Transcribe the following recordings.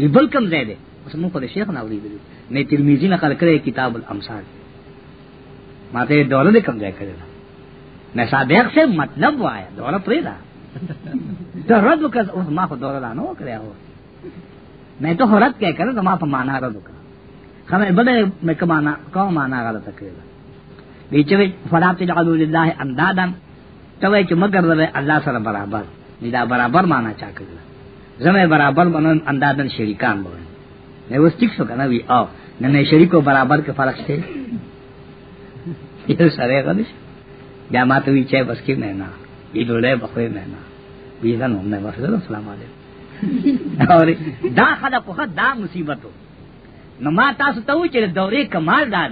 وی بل کم دے اس من خود شیخ ناوری دے نے ترمذی نے قال کرے کتاب الامسان ما تے دولت کم زے کرے نہ صادق سے مطلب وایا دولت پرے دا تو رد کر اس ما کو دولت دانو کرے ہو میں تو حرد کہہ کر تو ما پر مانا رد کر خمی بڑے میں کمانا کو مانا غلط کرے بیچوے فلا جعلو لله اندادا تو کہ مگر اللہ سر برابر دا برابر مانا چاہ کرے زمه برابر بنن اندادن شریکان بول نه اوس ټیک شو کنه وی او نه نه شریکو برابر کې فرق شته یو سره غلش بیا ماته وی چې بس کې نه نه یی دوله بخوي نه نه وی ځان هم نه وسره السلام علیکم اور دا خدا په خدا دا مصیبت نو ما تاسو ته وی چې دورې کمال دار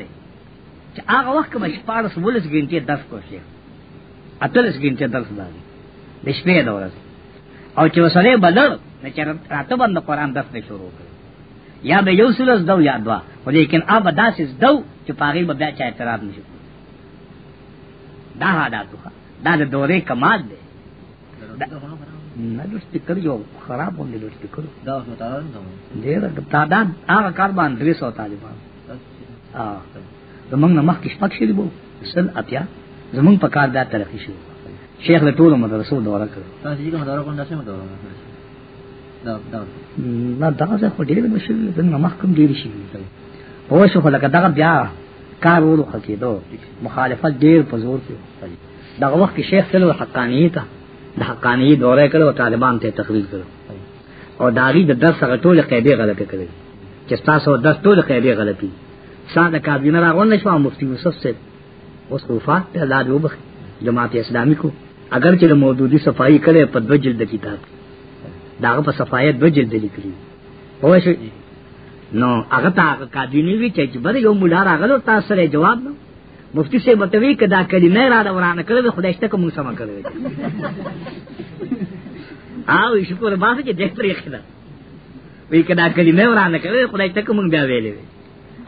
چې هغه وخت کې شپارس ولس ګنټه درس کوشي اتلس ګنټه درس دار د شپې دورس او چې وسره بدل نه چر راته باندې قران درس نه شروع کړ یا به یو سلس دو یا دوا ولیکن اب داسس دو چې پاغي به بیا چا اعتراض نشي دا هدا توخه دا د دورې کمال دی نه د سپیکر یو خراب باندې د سپیکر دا متعال نه ډیر تعداد هغه کار باندې 300 طالبان اه زمنګ نه مخکې شپږ شې بو سل اتیا زمنګ په کار دا ترقی شو شیخ له ټولو مدرسو دوره کړ تاسو چې کوم دوره کوم داسې مدرسه محکم بیا کار ورو مخالفت شیخ حقانیت دا حق تھا دورہ او طالبان سے تقریر کرو اور داغی جو دس اگر قیبیہ غلط کرے کہا سو دس تو قیبیہ غلطی جماعت اسلامی کو اگر اگرچہ موجودی صفائی کرے پد و جلدی تحفظ داغه په صفایت دو جلد لیکلی په شو نو هغه تا قادینی وی چې بل یو مولا راغلو تاسو سره جواب نو مفتی سے متوی کدا کلمه را دا ورانه کړل خدای شته کوم سم کړل او شکر باسه چې دې پرې خلا وی کدا کلمه ورانه کړل خدای شته کوم بیا ویلې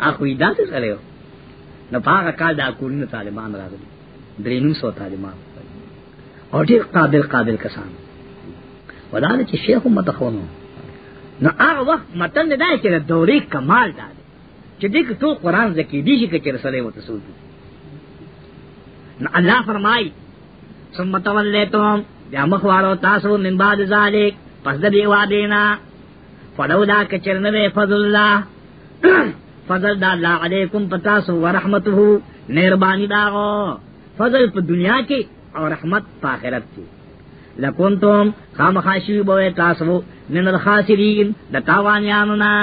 اخو یې داسې سره نو پاګه کال دا کورن طالبان راغلي درینو سو طالبان او ډیر قابل قابل کسان ودا د چې شیخ متخونو نو هغه وخت متن نه دی چې د دوري کمال دا دی چې دې ټول قران زکی دی چې کې رسول مت سوي نو الله فرمای ثم تولیتم یا مخوالو تاسو من بعد ذلک پس د دی وادینا فلولا کچرنه فضل الله فضل دا الله علیکم پتاسو ورحمته مهربانی داغو فضل په دنیا کې او رحمت په آخرت کې لکنتم خامخاشوی بوئے تاسو من الخاسرین دا تاوانیانونا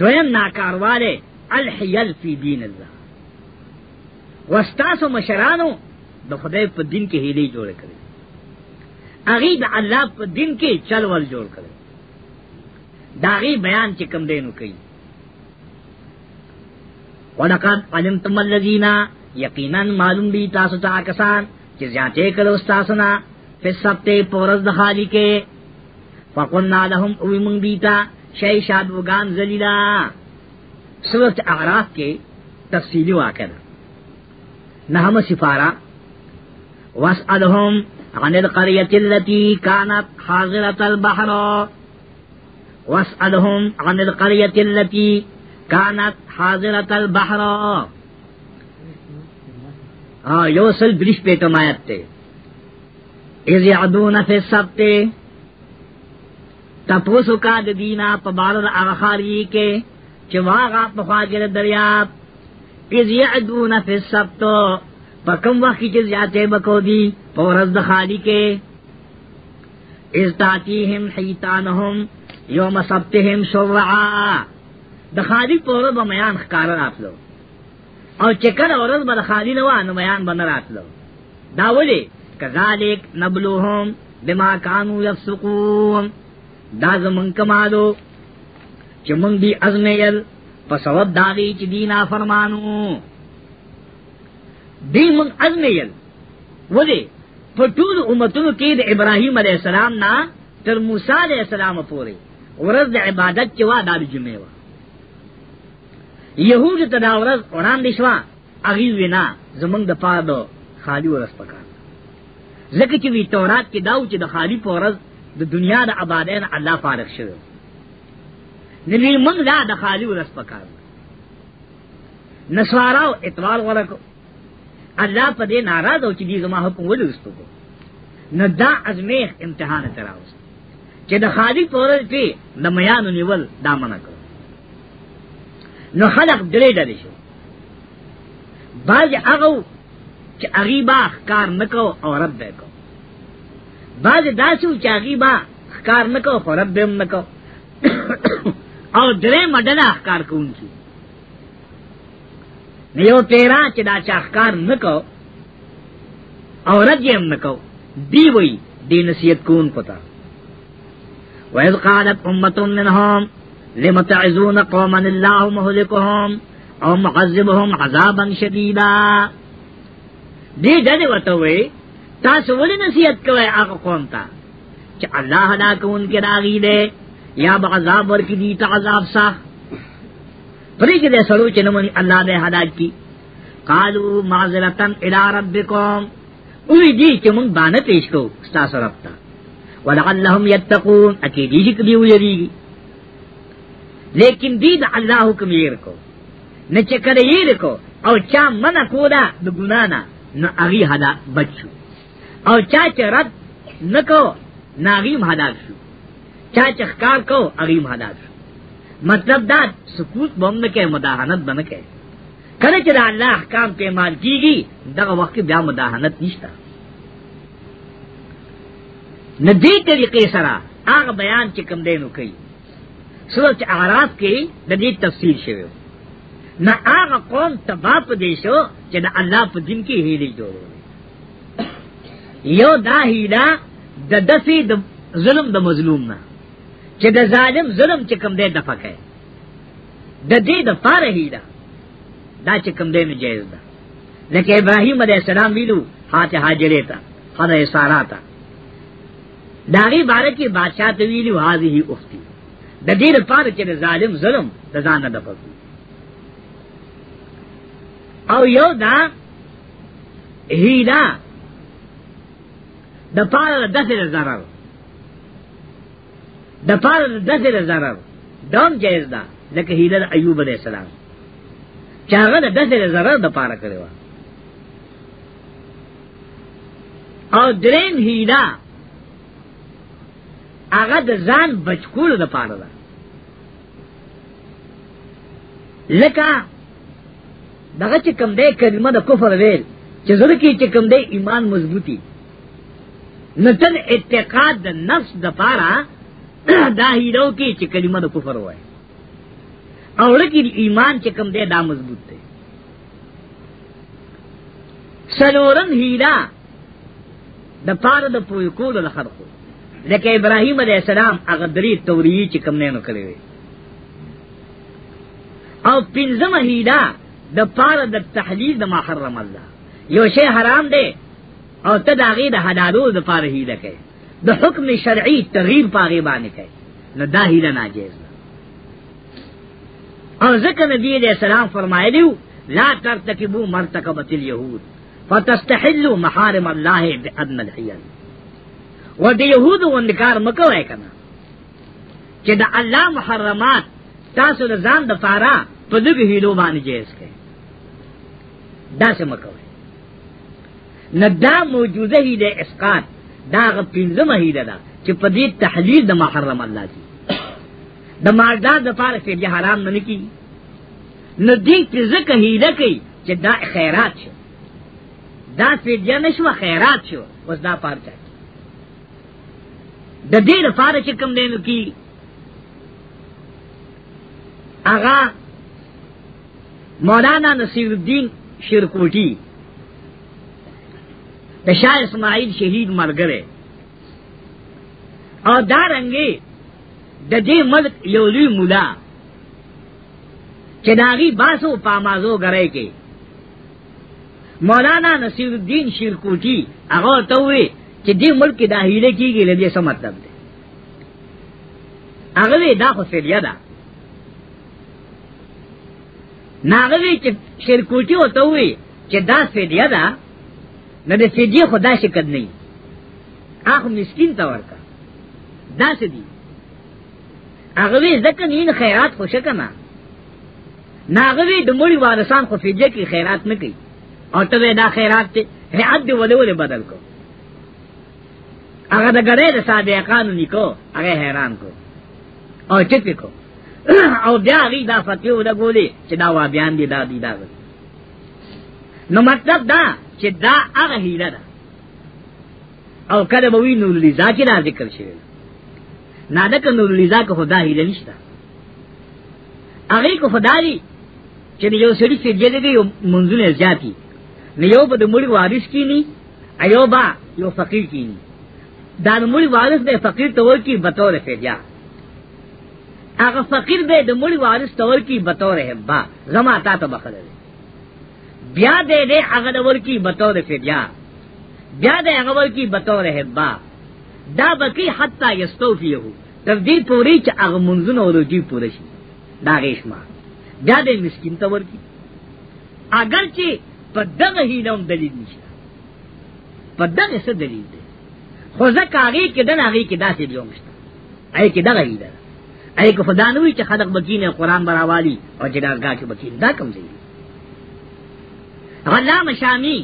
دویم ناکاروالے الحیل فی دین اللہ وستاسو مشرانو دا خدای پا دین کی حیلی جوڑ کرے اغی دا اللہ پا دین کی چلول جوڑ کرے دا اغی بیان چکم دینو کئی وَلَقَدْ عَلِمْتُمَ الَّذِينَ یقیناً معلوم دی تاسو تا کسان چې زیاتې کړه استادنا په سبته پورز د خالی کې فقلنا لهم او من دیتا شای شادوغان ذلیلا سورت اعراف کې تفصیلی واقع ده نهم سفارا واسألهم عن القرية التي كانت حاضرة البحر واسألهم عن القرية التي كانت حاضرة البحر یو سل دریش پہ تم آیت تے از یادو نفی سب تے تپوسو کا دینا پا بارد آخاری کے چواغا پخواگر دریاب از یادو نفی سب تو پا کم وقتی چیز یاتے بکو دی پا رزد خالی کے از تاتیہم حیتانہم یوم سبتہم شرعا دخالی پورو بمیان خکارا آپ لوگ او چکر اورز بل خالی نو ان بیان بن راتلو دا ولي کذالک نبلوهم بما كانوا يفسقون دا زمون کمالو چې مونږ دی ازمیل په سبب داغي چې دینا فرمانو دی مونږ ازمیل ولي په ټول امتونو کې د ابراهیم علی السلام نه تر موسی علی السلام پورې ورځ د عبادت چې وا د جمعه یهود ته دا ورځ وړاندې شوه هغې وینا زمونږ د پاره د خالی ورځ پکار ځکه چې وی تورات کې داو چې د خالی په ورځ د دنیا د آبادۍ نه الله فارغ شوی نبی موږ دا د خالی ورځ پکار نسواراو اتوار ورکو الله په دې ناراض او چې دې زما حکم ولرستو کو نه دا ازمیخ امتحان تراوست چې د خالی په ورځ کې د میانو نیول دا منع کو نو خلق درې ډلې شو بعض هغه چې غریبا کار نکو او رب به کو بعض داسو چې غریبا کار نکو او رب به نکو او درې مډله کار کوونکی نیو تیرا چې دا چې کار نکو او رب یې نکو دی وی دی نصیحت کون پتا وَإِذْ قَالَتْ أُمَّةٌ مِّنْهُمْ لم تعزون قوما اللہ مہلکہم او معذبہم عذابا شدیدا دی ڈلے وتوے تاسو ولی نصیحت کوئے آقا قوم تا چا اللہ ہلاک ان کے راغی دے یا بعذاب ورکی دیتا عذاب سا پری کے دے چنمونی اللہ نے ہلاک کی قالو معذرتن الى ربکم اوی دی چا من بانا پیش کو ستا سربتا ولعلہم یتقون اکی دیشک دیو یریگی لیکن دی دا اللہ حکم یہ رکو نہ چکر یہ رکو او چا منع کو دا دا گناہ نا نہ اغی حدا بچو او چا چا رد نہ کو نہ اغیم حدا شو چا چخکار کو اغیم حدا شو مطلب دا سکوت بم نہ کہ مداحنت بن کہ کرے چا دا اللہ احکام پہ مال کی گی دا وقت بیا مداحنت نشتا نہ دی طریقے سرا آگ بیان چکم دینو کئی سورت اعراف کی ندی تفصیل شویو نہ آغا قوم تباہ پا دیشو چا دا اللہ پا دن کی ہیلی جوڑو یو دا ہیلا دا دفی دا ظلم دا مظلوم نا چا دا ظالم ظلم چکم دے دفک ہے دا دی دا پار ہیلا دا چکم دے نجیز دا لیکن ابراہیم علیہ السلام ویلو ہاتھ حاجرے تا خدا سارا تا داغی بارکی بادشاہ تویلو حاضی ہی افتی د دې لپاره چې ظالم ظلم د ځان نه دپکو او یو دا هیلا د پاره د دې zarar د پاره د دې zarar دام جایز ده لکه هیله د ایوب علی السلام چې هغه د دې zarar د پاره کړو او درین هیله هغه د ځان بچکول د پاره ده لکه دغه چې کم دی کلمه د کفر ویل چې زړه کې چې کم دی ایمان مضبوطی نتن اعتقاد د نفس د پاره دا هیرو کې چې کلمه د کفر وای او لکه ایمان چې کم دی دا مضبوط دی سلورم هیرا د پاره د پوی کول د خلقو لکه ابراهیم علیه السلام هغه درې توریه چې کم نه نو کړی او پنځمه هیله د پاره د تحلیل د محرم الله یو شی حرام دی او ته داغه د حلالو د پاره هیله کوي د حکم شرعي تغییر پاره باندې کوي نو دا هیله ناجیز او ذکر نبی علیہ السلام فرمایلیو لا ترتکبو مرتکبت الیهود فتستحلوا محارم الله بأدنى الحيل و د يهودو انکار مکوای کنه چې د الله محرمات تاسو د ځان د فارا په دغه هیلو باندې جهیز کړي دا څه مکوي نه دا موجوده هیله اسقاط دا غ پنځمه هیله ده چې په دې تحلیل د محرم الله دي د مالدار د پاره چې حرام نه کی نه دې چې زکه هیله کوي چې دا خیرات شي دا فدیه نشو خیرات شو اوس دا پارچا د دې لپاره چې کوم دینو کی اغا مولانا نصیر الدین شیرکوٹی د شاہ اسماعیل شہید مر گرے اور دارنگے د دې ملک یو لوی مولا چې داغي باسو پامازو غره کې مولانا نصیر الدین شیرکوټی هغه ته وی چې دې ملک د هیله کېږي لږه څه مطلب دی هغه دا خو سړیا ده ناغوی چې شرکوټي وته وي چې دا فدیه ده نه د فدیه خدا شکد نه اخ مسکین ته ورکا دا څه دي هغه ځکه نین خیرات خوشه کما ناغوی د مړي وارسان خو فدیه کې خیرات نه کوي او ته دا خیرات ته رعد دی ولې ولې بدل کو هغه د ګړې د صادقانو نکو هغه حیران کو او چټ کو او بیا غی دا فتیو دا ګولې چې دا وا بیان دی دا دی دا نو مطلب دا چې دا هغه هیله ده او کله به وی نور لیزا کې دا ذکر شوی نه دا نور لیزا کې خدا هیله نشته هغه کو خدای چې یو سړي چې جدي دی منځونه ځاتی نو یو په دمړي وارث کینی ایوبا یو فقیر کینی دا دمړي وارث دی فقیر ته ورکی بتوره پیدا هغه فقیر به د مړي وارث تور کی بطور هبا زما تا ته بخل بیا دې دې هغه ور کی بطور فدیا بیا دې هغه ور کی بطور هبا دا بکی حتا یستوفیه تر دې پوری چې هغه منځونه ورږي پوره شي دا ریشما بیا دې مسکین تور کی اگر چې په دغه هیلم دلیل نشته په دغه څه دلیل دی خو ځکه هغه کې دغه هغه کې داسې دیوم شته هغه کې دغه هیله ای که خدا نوی چې خلق بکینه قرآن براوالی او جنارگاہ کی بکین دا کم زیدی غلام شامی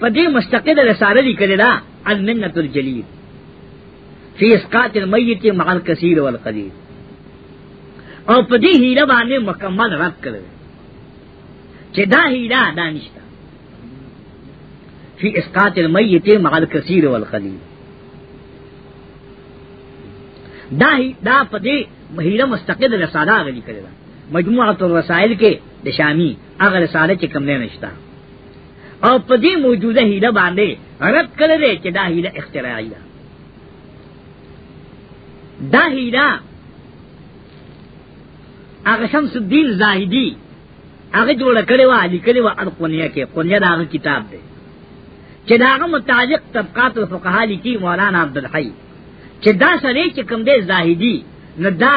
پا دی مستقل رسالہ لی کرلا المنت الجلیل فی اسقاط المیت مع الکثیر والقلیل او پا دی ہیلہ بانے مکمل رد کرلا چی دا ہیلہ دا نشتا فی اسقاط المیت مع الکثیر والقلیل دا ہی دا پدی مہیرہ مستقد رسالہ غلی کرے دا مجموعہ الرسائل کے د شامی اگر رسالہ چ کم نه نشتا او پدی موجوده ہیلہ باندې رد کرے دے چې دا ہیلہ اختراعی دا دا ہیلہ اگر شمس الدین زاہدی هغه جوړ کړي وا لیکلي وا ارقونیه کې قونیه دا کتاب دی چې داغه متعلق طبقات الفقهاء لیکي مولانا عبدالحی چې دا سره چې کوم دی زاهدی نه دا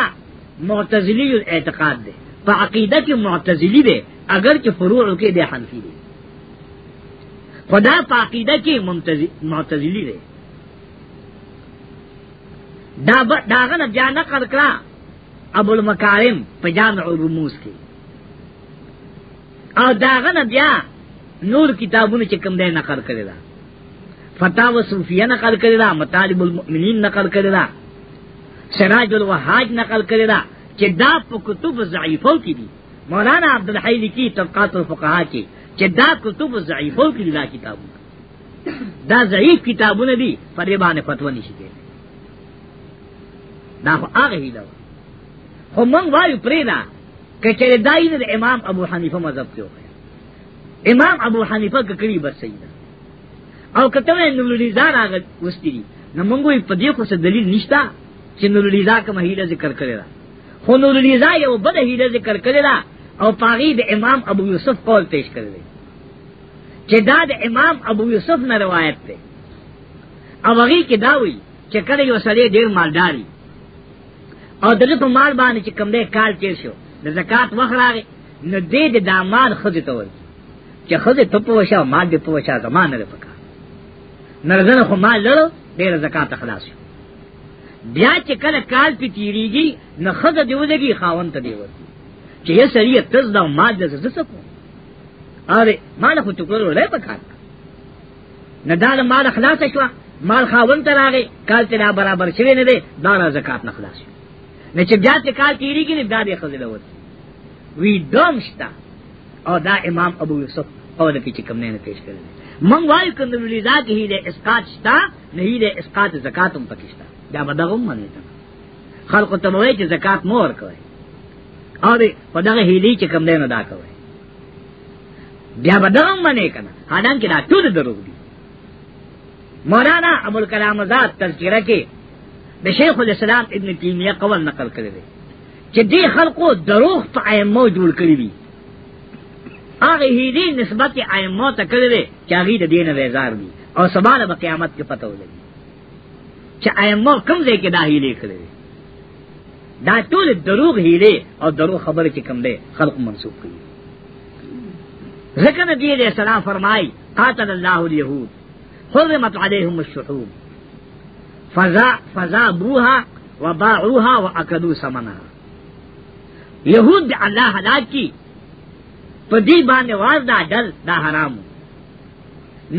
معتزلی اعتقاد دی په عقیده کې معتزلی دی اگر چې فروع کې دی حنفی دی خدا په عقیده کې معتزلی دی دا داغه نه بیا نقل کړه ابو المکارم په جامع الرموز کې او داغه نه بیا نور کتابونه چې کوم دی نقل کړی فتح و صوفیہ نقل کرے دا مطالب المؤمنین نقل کرے دا سراج الوحاج نقل کرے دا کہ دا پا کتب ضعیفوں کی دی مولانا عبدالحی لکی طبقات الفقہا کی کہ دا کتب ضعیفوں کی دی دا کتابوں دا ضعیف کتابوں نے دی فریبان فتوہ نہیں شکے دا خو آغا ہی دا خو منگ وایو پریدا کہ چلے دائی دا امام ابو حنیفہ مذہب کیوں ہے امام ابو حنیفہ کا قریب سیدہ او کته نورلی ځان هغه وستی دي نو موږ یې په دې خو څه دلیل نشته چې نورلی ځا کوم هیله ذکر کړی دا خو نورلی ځا یو بد هیله ذکر کړی دا او پاغي د امام ابو یوسف قول پیش کړی چې دا د امام ابو یوسف نه روایت ده او هغه کې دا وی چې کله یو سړی ډیر مالداري او دغه په مال باندې چې کم دی کال تیر شو د زکات وخت راغی نو دې د داماد خځه ته وایي چې خځه ته په وشه مال دې په وشه زمانه ده پکا نرزن خو مال لرو دیر زکاة خلاص شو بیا چې کله کال پی تیریږي نه خزه دیو دګي خاون ته دیو چې یې سړی تز دا مال د زده سکو اره مال خو ټکور ولا پکار نه دا مال خلاص شو مال خاون ته راغی کال ته برابر شوی نه دی دا نه زکات نه خلاص شو نه چې بیا چې کال تیریږي نه دا دې خزه دیو وی دومشتا او دا امام ابو یوسف او د پیچ کم نه پیش کړل من وای کنه ویلی دا کې هیله اسقاط شتا نه هیله اسقاط زکات هم پکشتا دا بدغم منی ته خلق ته وای چې زکات مور کوي او دې په دغه هیلی چې کم دینه دا کوي بیا بدغم منی کنه هدان کې دا ټول دروغ دي مولانا ابو الکلام آزاد تذکرہ کې د شیخ الاسلام ابن تیمیه قول نقل کړی دی چې دې خلقو دروغ په ایمو جوړ کړی دي هغه هیلې نسبت ائمه ته کړې چې هغه د دین بیزار دي او سبحان به قیامت کې پته ولګي چې ائمه کوم ځای کې دا هیلې کړې دا ټول دروغ هیلې او دروغ خبره کې کم ده خلق منسوب کړي ځکه نبی دې سلام فرمای قاتل الله اليهود حرمت عليهم الشحوم فزا فزا بوها وباعوها واكلوا ثمنها يهود الله هلاك کی په دې باندې واز دا دل دا حرام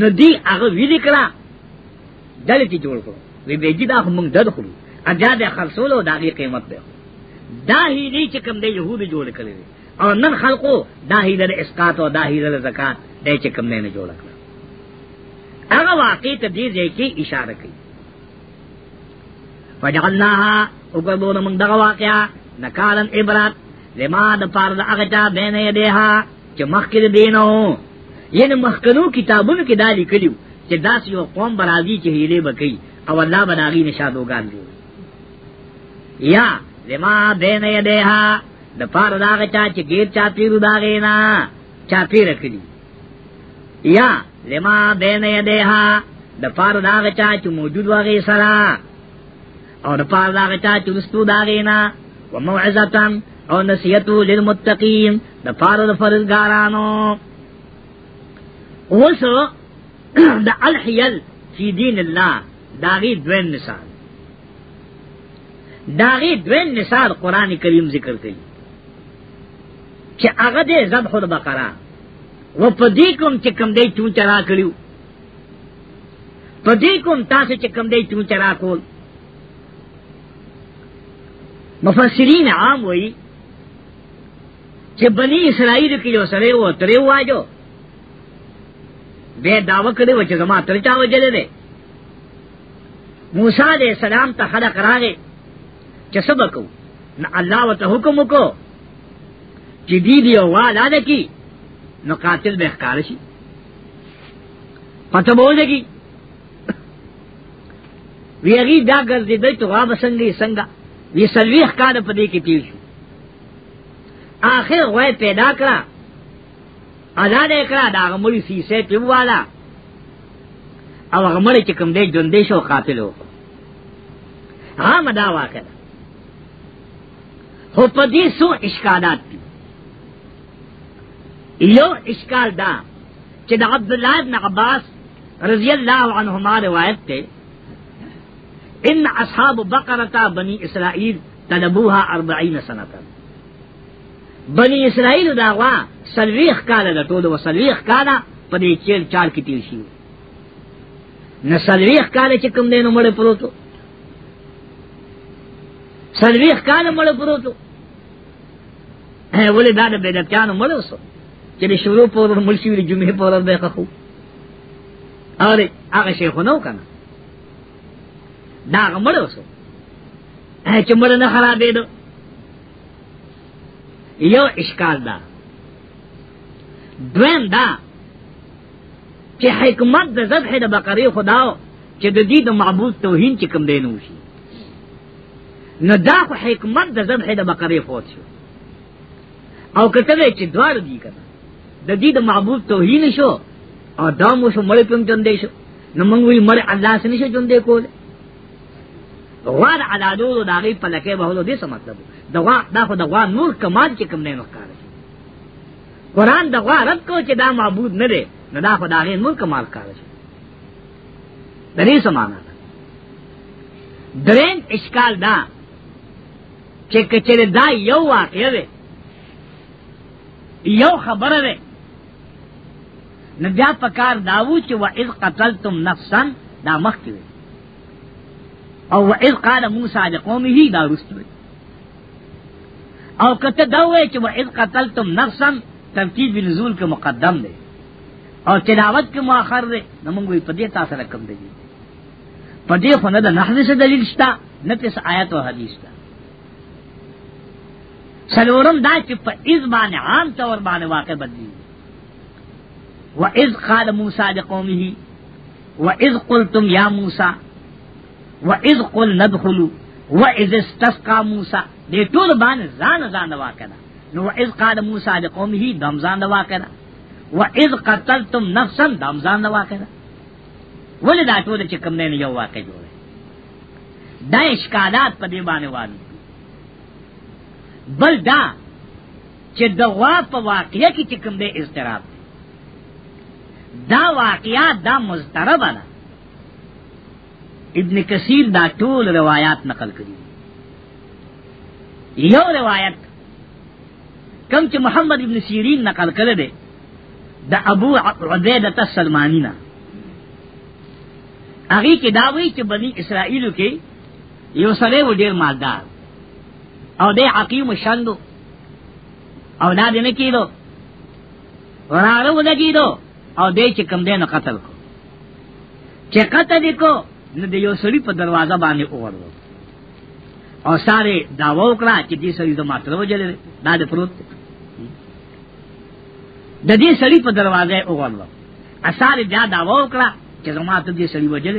نو دی هغه ویل کړه دل کی جوړ کړو وی بیجی دا موږ دد خو اجازه خلصولو دا غي قیمت ده دا هی دی چې کوم دی يهودي جوړ کړی او نن خلقو دا هی د اسقات او دا هی د زکات دې چې کوم نه جوړ کړ هغه واقع ته دې ځکه اشاره کوي فجعلناها وګورم موږ دا واقعا نکالن عبرت لما د پاره د هغه چا بینه یده چې مخکې دینو یعنی مخکنو کتابونو کې دا لیکلو چې داس یو قوم برازي چې هیله بکی او الله بناغي نشادوګان دی یا لما دین یده د پاره دا چا چې غیر چا پیرو دا غینا چا پیر کړی یا لما دین یده د پاره دا چا چې موجود واغی سره او د پاره دا چا چې رستو دا غینا وموعظه او نصیحتو للمتقین د فارد فرزګارانو اوس د الحیل فی دین الله داغي دوین نثار داغي دوین نثار قران کریم ذکر کړي چې هغه دې ذبح البقره و پدې کوم چې کوم دې چون چرا کړیو پدې کوم تاسو چې کوم دې چون چرا کول مفسرین عام وایي چې بنی اسرائیل کې یو سره و ترې واجو به داوا کړي و چې زما تر چا وجلې ده موسی عليه السلام ته خلق راغې چې سبق نو الله وته حکم وکړو چې دی دی والا ده کی نو قاتل به ښکار شي پته بوله کی ویری دا ګرځې دې ته وا بسنګي څنګه وی سلوي ښکار په دې کې تیر شو آخر غوی پیدا کرا ازاد اکرا دا غمری سیسے پیو والا او غمری چکم دے جندے شو قاتلو ہاں مدا واقع دا خو پدی سو اشکالات پی یو اشکال دا چې د عبداللہ ابن عباس رضی اللہ عنہما روایت تے ان اصحاب بقرتا بنی اسرائیل طلبوها اربعین سنتن بنی اسرائیل دا غوا سلویخ کالا دا ټول و سلویخ کالا په دې چیل چال کې تیر شي نه سلویخ کالا چې کوم دینو مړ پروتو سلویخ کالا مړ پروتو ولې دا د بدعتانو مړ وسو چې شروع په ملشي ویل جمعه په ورځ به خو اور هغه شیخونو کنه دا مړ وسو چې مړ نه خرابېدو یو اشکال دا دویم دا چې حکمت د ذبح د بقره خداو چې د دې د معبود توهین چې کوم دینو شي نو دا خو حکمت د ذبح د بقره فوت شو او کته چې دوار دی کنه د دې د معبود توهین شو او دا مو شو مړ پم جون دی شو نو موږ وی مړ الله سره نشو جون دی کوله غوا د عدادو د هغې په لکې بهلو دې څه مطلب د غوا دا خو د غوا نور کمال چې کوم نه مخکار شي قرآن د غوا رد کو چې دا معبود نه دی نه دا خو د هغې نور کمال کار شي د دې څه معنا ده درېم اشکال دا چې کچره دا یو واقع دی یو خبره ده نه بیا پکار داوو چې وا اذ قتلتم نفسا دا مخکې او وعذ قال موسی لقومه دا رستوي او کته دا وای چې وعذ قتلتم نفسا ترتیب نزول کې مقدم دی او تلاوت کې مؤخر دی نمنګ وي په دې تاسو رقم دی په دې خو نه د نحوی څخه دلیل شته نه تیس آیات او حدیث شته سلورم دا چې په اذ باندې عام تور باندې واقع بدلی وعذ قال موسی لقومه وعذ قلتم یا موسی وَإِذْ قُلْ نَدْخُلُوا وَإِذْ اسْتَسْقَى مُوسَى دې ټول باندې ځان ځان دا واقع ده نو وَإِذْ قَالَ مُوسَى لِقَوْمِهِ دم ځان دا واقع ده وَإِذْ قَتَلْتُمْ نَفْسًا دم ځان دا واقع ده ولې دا ټول چې کوم نه یو واقع جوړه دا اشکالات په دې باندې وایي بل دا چې دغوا په واقعیا کې چې کوم دې استراب دا واقعیا دا مضطربه ده ابن کثیر دا ټول روایت نقل کړي یو روایت کم چې محمد ابن سیرین نقل کړي دی د ابو عبیده السلمانی نه هغه کې دا وایي چې بنی اسرائیل کې یو سره و ډیر مالدار او دې حقیم شندو او دا دې نه کیدو وراره و نه کیدو او دې چې کم دې نه قتل کو چې قتل کو نو د یو سړي په دروازه باندې اورو او ساره داوا وکړه چې دې سړي زما تر وجه دا د پروت د دې سړي په دروازه اورو اساره بیا داوا وکړه چې زما ته دې سړي وجه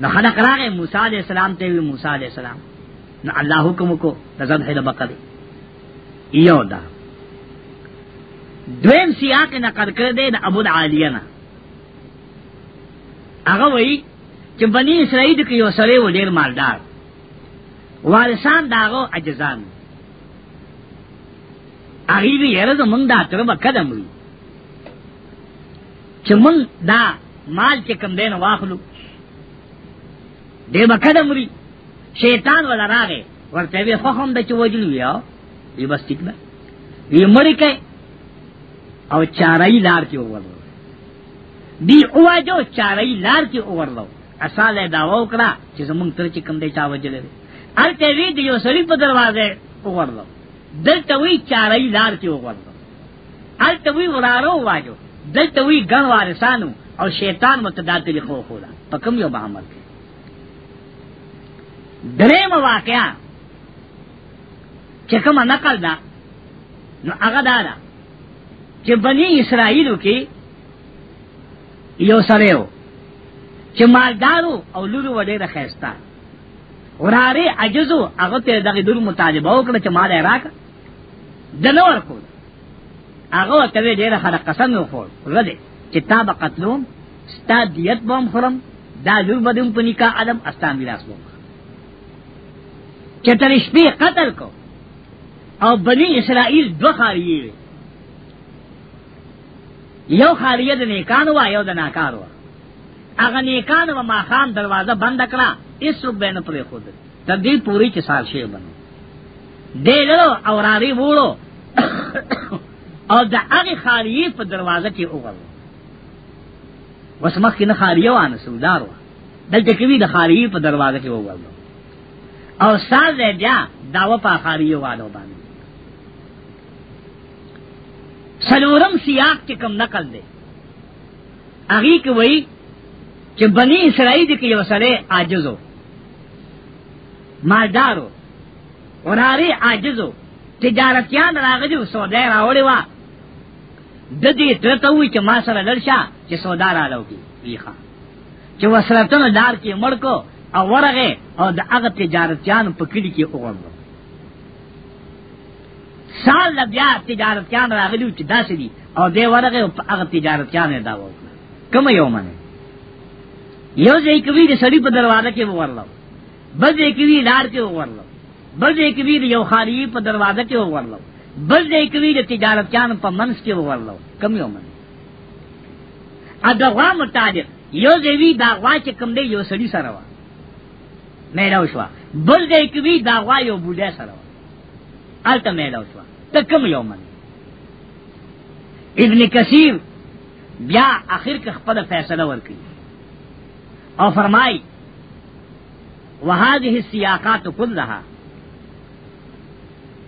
نو خلق راغې موسی عليه السلام ته وی موسی عليه السلام نو الله حکم کو تزن هله بقره یو دا دویم سیاق نقل کړ دې د ابو العالیه هغه وای چې بنی اسرائیل کې یو سړی و ډیر مالدار وارسان داغو اجزان هغه وی یره زمونږ دا تر مکه مړي چې مونږ دا مال چې کم دین واخلو دې مکه مړي شیطان ولا راغې ورته وی خو هم د چ وجل بیا یی بس ټیک ده وی مړی کې او چارای لار کې ووړو دی اواجو چارئی لار کی اوورلو اصال داوا وکړه چې زمونږ تر چې کم دی چا وجلې الته وی دی یو سړي په دروازه اوورلو دلته وی چارئی لار کی اوورلو الته وی ورارو واجو دلته وی ګن وارسانو او شیطان متداتلی خو خورا په کوم یو عمل کې دریم واقعا چې کومه نقل ده نو هغه دا ده چې بنی اسرائیلو کې یو سره و چې مالدارو او لولو وډېره خېستا وراره عجزو هغه ته دغه دور مطالبه وکړه چې مال عراق دنور کو هغه ته ډېره خره قسم وخور ولدي چې تا به قتلوم ستا دیت بوم خورم دا لور بدوم په نکاح ادم استا میراث وو چې تر شپې قتل کو او بنی اسرائیل دوه خاریه یو خالیه د نیکانو وا یو د ناکارو هغه نیکانو ما خام دروازه بند کړه اس روبه نه پرې خود تر دې پوری چې سال شی بنو دېلو او راری وولو او د هغه خالیه په دروازه کې وګورو وس مخ کې نه خالیه وانه سودارو دلته کې وی د خالیه په دروازه کې وګورو او ساز بیا داوا په خالیه وانه باندې سلورم سیاق کے کم نقل دے اگی کہ وہی کہ بنی اسرائیل کے یو سرے آجز ہو مالدار ہو ورارے آجز ہو تجارتیان راغجو سودے راوڑے وا ددی ترتوی کہ ما سر لڑشا کہ سودا را لوگی لیخا کہ وسرتن دار کی مڑ کو اور ورغے اور دا اغت تجارتیان پکڑی کی اغرد سال لبیا تجارت کیان راغلی چې داسې دي او دې ورغه هغه تجارت کیان دا وکړه کوم یو منه یو ځای کوي د سړی په دروازه کې ورلو بل ځای کوي لار کې ورلو بل ځای کوي یو خاري په دروازه کې ورلو بل ځای کوي د تجارت کیان په منس کې ورلو کوم یو منه ا دغه مطابق یو ځای وی دا غوا چې کوم دی یو سړی سره و نه راوښوا بل ځای کوي دا غوا یو بوډا سره و الته میله اوسه تکم یو من ابن کثیر بیا اخر کا خپل فیصلہ ورکی او ہی وهذه السياقات كلها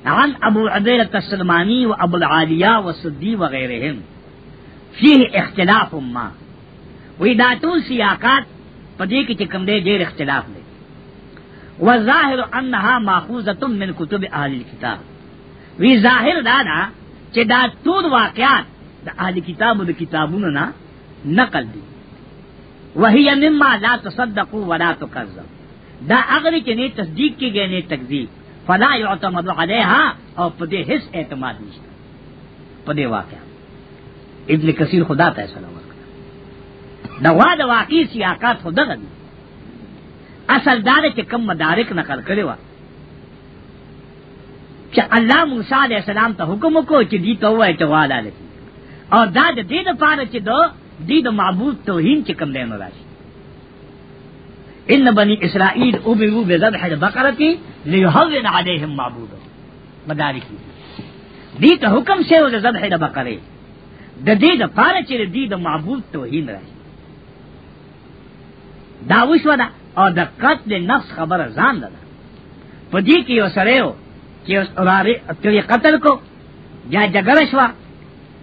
عن ابو عبيدة السلماني وابو العالية والسدي وغيرهم فيه اختلاف ما وی داتون سیاقات په دې چکم دے دیر اختلاف والظاهر انها ماخوذه من کتب اهل الكتاب وی ظاهر دا دا چې دا ټول واقعات د اهل کتابو د کتابونو نه نقل دي وهي مما لا تصدق ولا تكذب دا اغری کې نه تصدیق کې نه تکذیب فلا يعتمد عليها او په دې هیڅ اعتماد نشته په دې واقع ابن کثیر خدا فیصله وکړه دا واقع سیاقات خدا غدي اصل دار چې کم مدارک نقل کړي وا چې الله موسی علیہ السلام ته حکم کو چې دی ته وای ته والا لکی او دا د دې لپاره چې دو دې د معبود توهین چې کم دین راشي ان بنی اسرائیل او بیرو بذبح البقره لیهون علیهم معبود مدارک دې ته حکم شه او ذبح البقره د دې لپاره چې دې د معبود توهین راشي دا وښودا او د قتل نفس خبره ځان ده په دې کې یو سره یو چې اوراره تری قتل کو یا جګړه شو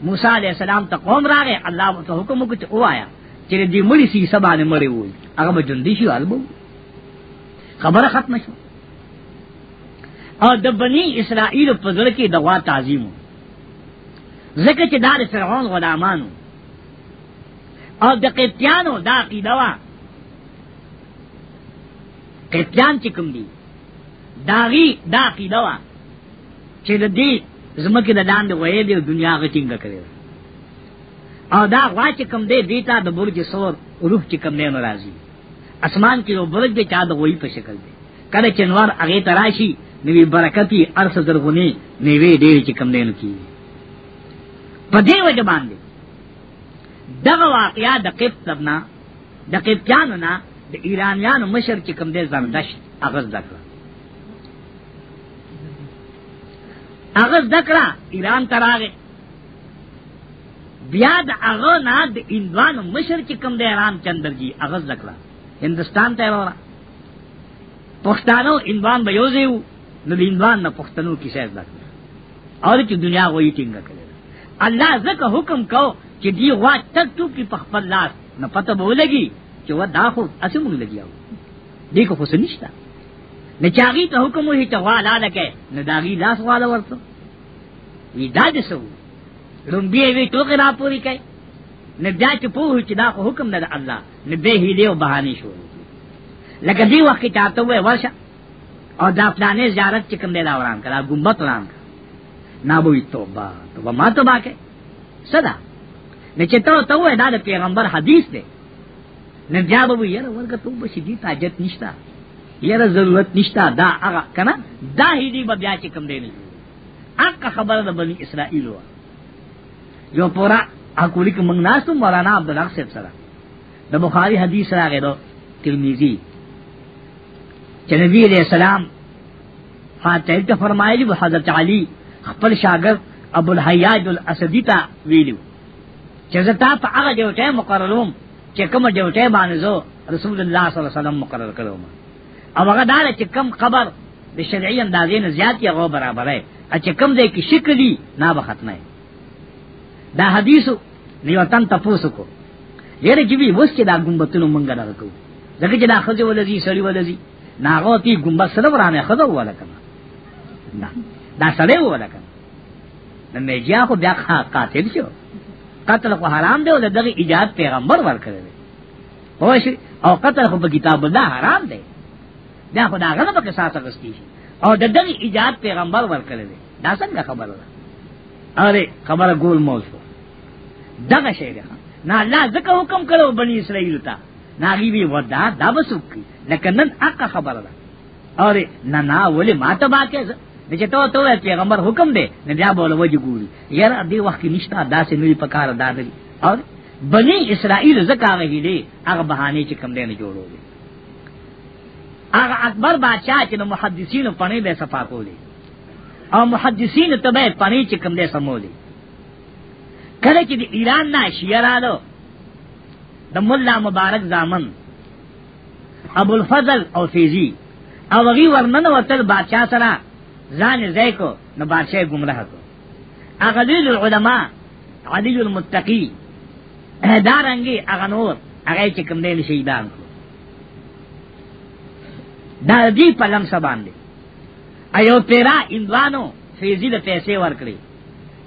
موسی علی السلام ته قوم راغی الله ته حکم وکړ او آیا چې دې مړی سي سبا نه مړی وي هغه به جندي شي البو خبره ختم شو او د بنی اسرائیل په ځل کې دغه تعظیم زکه چې دار فرعون غلامانو او د قبطیانو دا قیدوا قبطیان چې کوم دي داغي دا عقیده وا چې د دې زمکه د لاندې وې د دنیا غټینګه کړې او دا غوا چې کوم دی دیتا د برج سور روح چې کوم نه ناراضي اسمان کې یو برج دی چا د وې په شکل دی کله چې نور هغه تراشي نوی برکتی ارس درغونی نیوی ډېر چې کوم دین کی په دې وجه باندې دغه واقعیا د قبط نه د قبطیانو نه د ایرانیانو مشر چې کوم دی زردشت هغه ذکر هغه ذکر ایران تراغه بیا د هغه نه د ایندوانو مشر چې کوم دی رام چندرجی هغه ذکر هندستان ته ورا پښتانو ایندوان به یوځیو نو ایندوان نه پښتنو کې شاید ذکر اور چې دنیا وایي ټینګه کړي الله زکه حکم کو چې دی وا تک تو کی پخپل لاس نه پته بولګي چې و دا خو اسې مونږ لګیاو دې کو خو سنشتہ نه چاغي ته حکم وي ته والا لکه نه داغي لاس والا ورته وی دا دې سو لومبي وی ټوکې را پوری کای نه بیا چې په چې دا خو حکم نه الله نه به هیله او بهانه شو لکه دې وخت ته ته وای ورشه او دا پلانې زیارت چې کوم دی دا وران کړه ګمبت وران نابوي توبه توبه ما توبه کې صدا نه چې ته ته وای دا د پیغمبر حدیث دی نه بیا به یره ورګه ته په شدي تاجت نشتا یره ضرورت نشتا دا هغه کنه دا هېدی به بیا چې کم دی نه هغه خبره د بنی اسرائیل و یو پورا اکولی کې موږ ناسو مولانا عبد الله صاحب سره د بخاری حدیث راغی دو ترمذی چې نبی علیہ السلام فاتحه ته فرمایلی به حضرت علی خپل شاګرد ابو الحیاج الاسدی ته ویلو چې زه تا په هغه یو ټیم مقرروم چې کوم ډیوټه باندې زو رسول الله صلی الله علیه وسلم مقرر کړو ما او هغه دا چې کم قبر د شرعي اندازې نه زیات یا غو برابرې چې کم دې کې شک دي نه به ختمه دا حدیثو نیو تن تاسو کو یره چې وی وس چې دا ګمبتونو مونږ نه راکو ځکه چې دا خځه ولذي سړی ولذي ناغه تی ګمبه سره ورانه خځه ولا کنه دا سړی ولا کنه نن یې خو بیا قاتل شو قتل خو حرام دی او دغه ایجاد پیغمبر ورکړی دی پوه او قتل خو په کتاب الله حرام دی دا خو دا غلط په قصاص غستی شي او د دغه ایجاد پیغمبر ورکړی دی دا څنګه خبره ده اره خبره ګول موضوع دغه شی ده نه الله ځکه حکم کړو بنی اسرائیل ته ناغي وی ودا دا بسوک لکه نن اقا خبره ده اره نه نه ولې ماته باکه د چې تو ته پیغمبر حکم دی نه بیا بوله وجه ګوري یار دې وخت کې نشته داسې نوی پکار دا دی او بنی اسرائیل زکا غی دی هغه بهانه چې کم دی نه جوړوږي هغه اکبر بادشاہ چې محدثین پنه به صفا کولی او محدثین ته به پنه چې کم دی سمولی کله چې د ایران نه شیعه رالو د مولا مبارک زامن ابو الفضل او فیزی او غی ورننه وتل بادشاہ سره ځان زای کو نو بادشاہ گمراه کو اغلیل العلماء عدل المتقی دارنګي اغه نور هغه چې کوم دین شهیدان کو دا دې په لمس باندې ایو پیرا اندوانو فیضی د پیسې ورکړي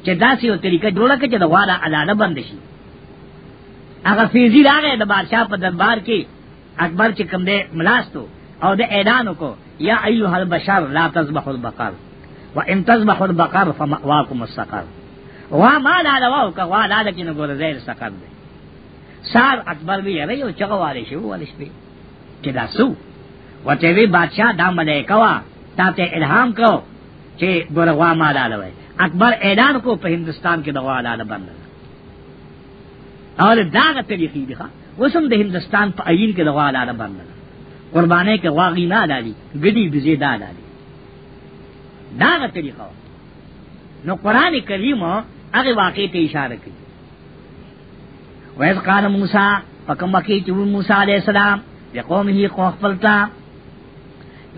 چې داسې یو طریقه جوړه کړي چې د غواړه علاله بند شي هغه فیضی راغی د بادشاہ په دربار کې اکبر چې کوم دې ملاستو او د اعلان وکړو یا ایها البشر لا تذبحوا البقر وان تذبحوا البقر فمأواكم السقر وا ما لا لواو کا وا لا لکن ګور زیر سقر دی سار اکبر بھی ہے یو چغه والے شو والے شپې چې دا سو وته وی بادشاہ دا ملائکه وا ته الهام کو چې ګور وا ما لا لوي اکبر اعلان کو په هندستان کې دغه اعلان بند اور دا غته دی ښه وسم د هندستان په عین کې دغه اعلان بند قربانه کې واغی نه دالي ګډي بزی دا دالي دا غ طریقه نو قران کریم هغه واقع ته اشاره کوي وایز قال موسی پکم کې چې موسی عليه السلام لقومه قوفلتا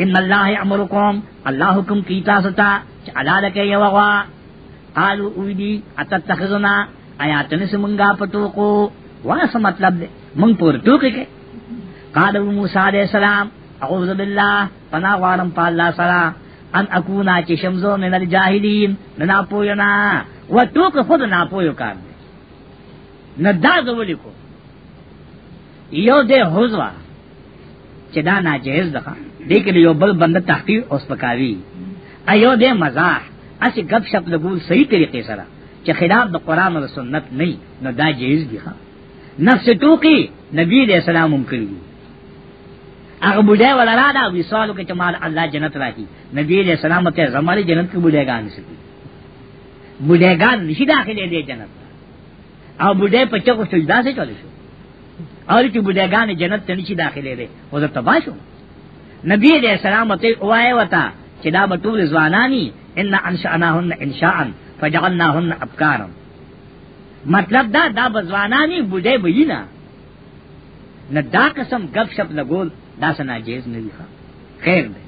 ان الله امركم الله حکم کیتا ستا چې علاله کې یو وا قالو ویدی اتتخذنا آیاتن سمنګا پټوکو واسه مطلب دې مونږ پور ټوکې قال موسی علیہ السلام اعوذ باللہ پناہ غارم پا اللہ سلام ان اکونا چی شمزو من الجاہلین ننا پوینا و توک خود نا پویو کار دے نداز ولی کو یو دے حضوا چی دا ناجیز دخا دیکن یو بل بند تحقیر اس پکاوی ایو دے مزاح اسی گپ شپ لگول صحیح طریقے سرا چی خلاف دا قرآن و سنت نہیں نو دا جیز دخا نفس توقی نبی علیہ السلام ممکن دی هغه بډای ولرا دا وصالو کې چمال الله جنت راکړي نبی دې سلام ته زماري جنت کې بډایګان نشي بډایګان نشي داخله دې جنت او بډای په چکو سجدا سے چلے شو اور چې بډایګان جنت ته نشي داخله دې او زه تبا شو نبی دې سلام ته اوای وتا چې دا بتول زوانانی ان انشأناهن انشاء فجعلناهن ابکارا مطلب دا دا بزوانانی بډای بېنا نه دا قسم غب شپ لګول دا سنا جیز نه دی خیر دی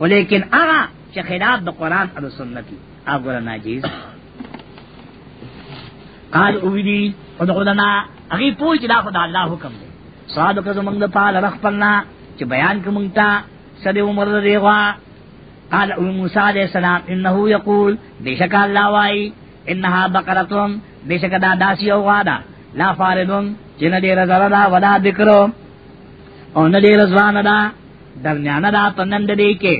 ولیکن هغه چې خلاف د قران او سنت هغه ناجیز قال اویدی او د علماء هغه پوښتنه دا خدای الله حکم دی صادق زمنګ پال رخ پنا چې بیان کوم تا سده عمر دیوا قال او موسی علیہ السلام انه یقول بشک الله وای انها بقره بشک دا داسی او غادا لا فارض جن دې رضا ولا ذکرو او نه دی رضوان دا درمیان دا پنند دی کې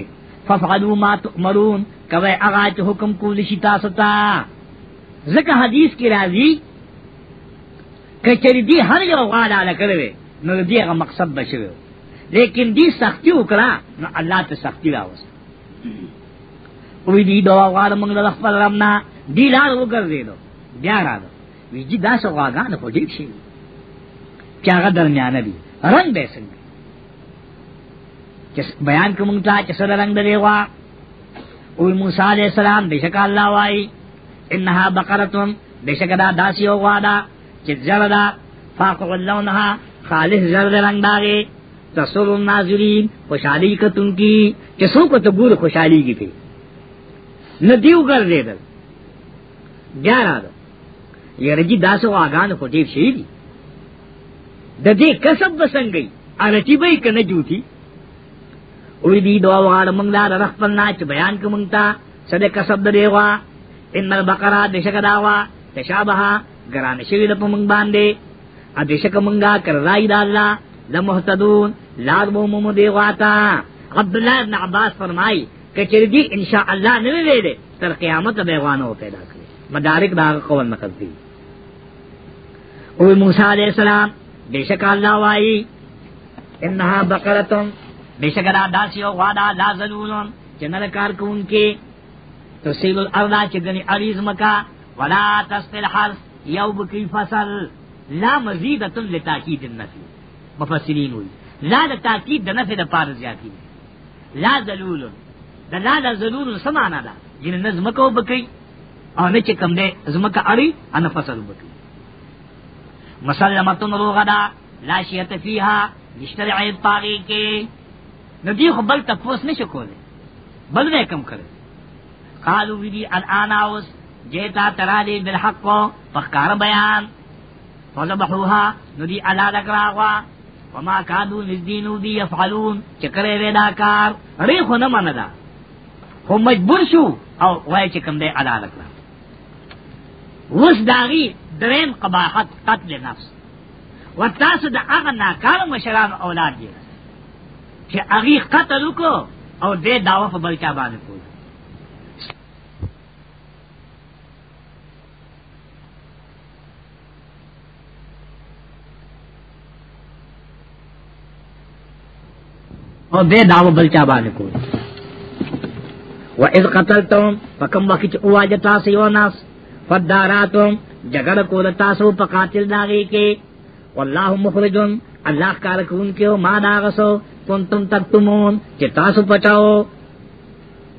ففعلوا ما تؤمرون کوي هغه چې حکم کول شي تاسو ته ځکه حدیث کې راځي کچری دی هر یو غاړه لکړوي نو دې هغه مقصد بشوي لیکن دی سختی وکړه نو الله ته سختی راوست وی دی دوا غاړه موږ له خپل رمنا دی لار وګرځیدو بیا راځو وی دی دا څو غاګان په دې شي چې هغه درمیانه دي رنگ به څنګه بیان کو منگتا چسر رنگ دے گا اوی موسیٰ علیہ السلام بے شک اللہ وائی انہا بقرتم بے شک دا داسی ہوگا دا چت زر دا فاقع اللونہا خالص زرد رنگ داغے تصور الناظرین خوشحالی کا تم کی چسو کو تو گور خوشحالی کی تھی نہ دیو کر دے دل گیارہ دو یہ رجی داس و آگان خوٹیب شہیدی ددے کسب بسن گئی ارچی بھائی کا نہ جوتی اوی دی دعا وغاړه مونږ لار رخپل نه چې بیان کوم تا صدق سبد دیوا ان البقره دشک داوا تشابه ګران شوی د پمنګ باندې ا دشک مونږه کرای د الله لمحتدون لار مو مو دیوا تا عبد الله بن عباس فرمای کچری ان شاء الله نه ویلې تر قیامت بیغانو پیدا کړي مدارک دا قول نقل دی او موسی علیہ السلام بیشک الله وای انها بقره بے شک دا داسی او غادا لا زلولون چنل کار کون کے تو سیل الاردا چگنی عریض مکا ولا تسقل حرس یو بکی فصل لا مزیدت لتاکید النفی مفسرین ہوئی لا لتاکید دا نفی دا پار زیادی لا زلولون دا لا دا زلولون سمانا دا جن نزمکو بکی او نه چې کم دی زمکه اړي ان فصل وکړي مسلمتون روغدا لا شیت فیها نشتر عیب پاگی کے نو دی خو بل تپوس نشو کولے بل دے کم کرے قالو بی دی الان آوس جیتا ترا دی بالحق کو پخکار بیان فضبحوها نو دی علا لکراغوا وما کادو نزدینو دی یفعلون چکرے وی دا کار ری خو نمان دا خو مجبور شو او وای چکم دے علا لکرا وس داغی درین قباحت قتل نفس و تاسو دا اغا ناکار مشران اولاد دیرس چې هغه قتل وکړو او دې داوا په بلچا باندې کوو او دې داوا بلچا باندې کوو و اذ قتلتم فكم وقت اواجه تاسو یو ناس فداراتم جګړه کول تاسو په قاتل داږي کې والله مخرجن اللہ کار کون کیو ما داغسو کنتم تکتمون چی تاسو پٹاو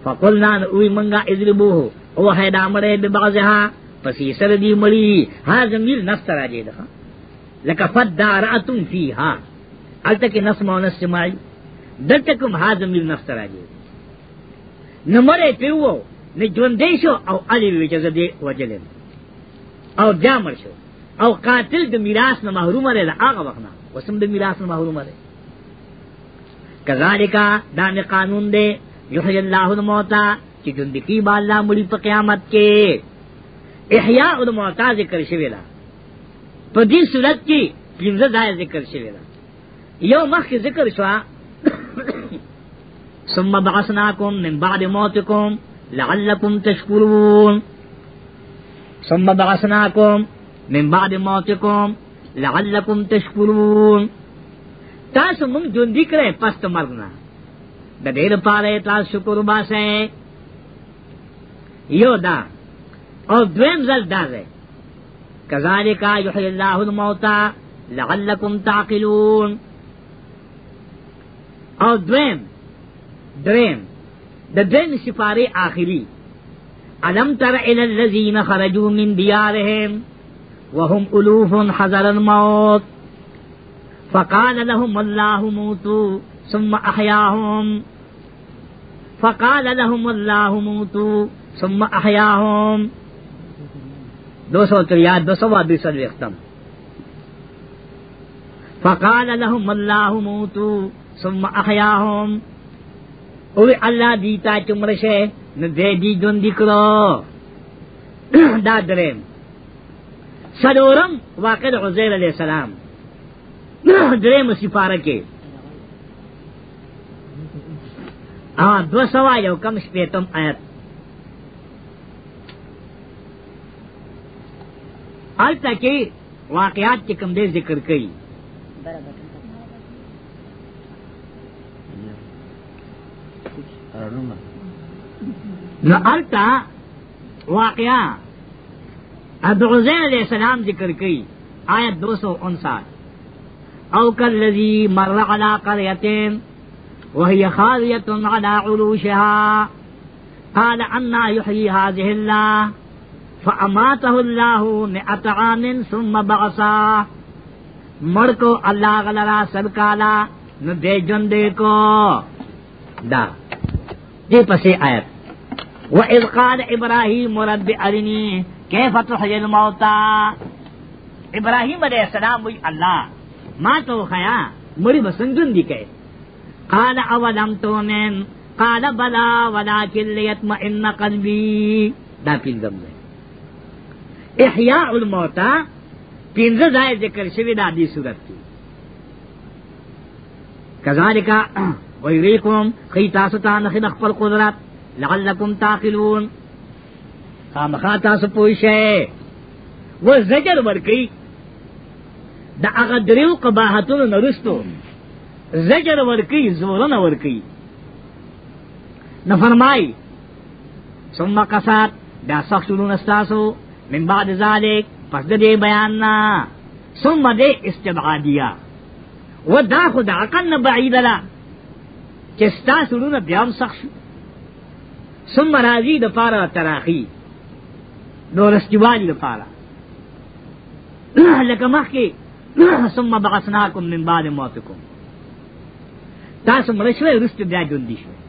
فقلنا اوی منگا اضربوہو او ہے دامرے ببعضہا پسی سر دی ملی ہا زمیر نفس راجے دخا لکا فد داراتم فی ہا التکی نفس مونس سمائی دلتکم ہا زمیر نفس راجے نمرے پیوو نجوندے شو او علی ویچز دے وجلن او جامر شو او قاتل د میراث نه محروم لري هغه وخت نه وسم د میراث محروم ده کذالک دا نه قانون دی یحیی الله الموتى چې ژوند کی با الله مړي په قیامت کې احیاء الموتى ذکر شوی دا په دې صورت کې پنځه ځای ذکر شوی دا یو مخکې ذکر شو ثم بعثناکم من بعد موتکم لعلکم تشکرون ثم بعثناکم من بعد موتکم لعلکم تشکرون تاسو مونږ جون دي کړې پست مرنا د دې لپاره تاسو شکر وباسه یو دا او دویم ځل دا ده کذالک یحیی الله الموتى لعلکم تعقلون او دویم دریم د دین سفاره آخری علم تر الی الذین خرجوا من دیارهم وهم الوف حذر الموت فقال لهم الله موتوا ثم احياهم فقال لهم الله موتوا ثم أحياهم دو سو تریاد دو سو دو سلوی اختم فقال لهم الله موتوا ثم أحياهم اوی اللہ دیتا چمرشے ندے دی جن دکرو دا سلورم واقع د عزیر علیہ السلام درې مصیفاره کې ا دو سوا یو کم شپیتم آیت الته کې واقعات کې کم دې ذکر کړي نو التا واقعا ابو ادعوزیر علیہ السلام ذکر کی آیت دو سو انسان او لذی مر علا قریتین وہی خاویت علا علوشہا قال انا یحیی هذه اللہ فاماته اللہ مئت عام ثم بعثا مر کو اللہ غلرا سرکالا ندے جندے کو دا دی پسی آیت وَإِذْ قَالَ إِبْرَاهِيمُ رَبِّ أَرِنِي کیف تحیی الموتا ابراہیم علیہ السلام وی اللہ ما تو خیا مری بسنگن دی کہ قال اولم تو من قال بلا ولكن ليطمئن قلبي دا پینځم دی احیاء الموتا پینځه ځای ذکر شوی دا دی صورت کې کذالک ویریکم خیتاسو خنق خلق القدرت لعلکم تاخلون خامخا تاسو پوښه و زجر ورکی د هغه دریو قباحتونو نرستو زجر ورکی زورن ورکی نه فرمای ثم قصات دا سختون استاسو من بعد ذلک پس د دې بیان نا ثم دې استبعادیا و دا خو د عقل نه بعید لا چې استاسو نه بیا سخت ثم راضی د پارا تراخی نو رستوانی لپاره لکه مخکې ثم بعثناکم من بعد موتکم تاسو مړ شوي رست بیا ژوندي شوي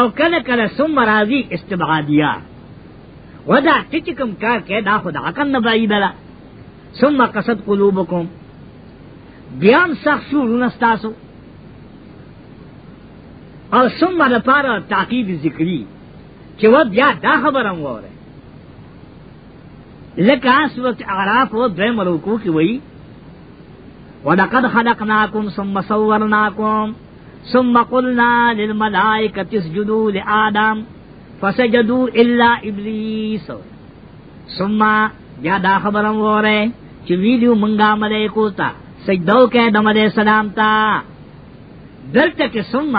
او کله کله ثم راضی استبعادیا ودا ټیټکم کار کې دا خدا عقل نه بای دلا ثم قصد قلوبکم بیان سخت شو نستاسو او ثم لپاره تعقیب ذکری چې و بیا دا خبره وره لکه سورت اعراف او دویم رکوع کې وایي ولقد خلقناكم ثم صورناكم ثم قلنا للملائكة اسجدوا لآدم فسجدوا إلا إبليس ثم یا دا خبرم وره چې ویډیو منګا ملائکو ته سجدو کې د مده سلام تا دلته کې ثم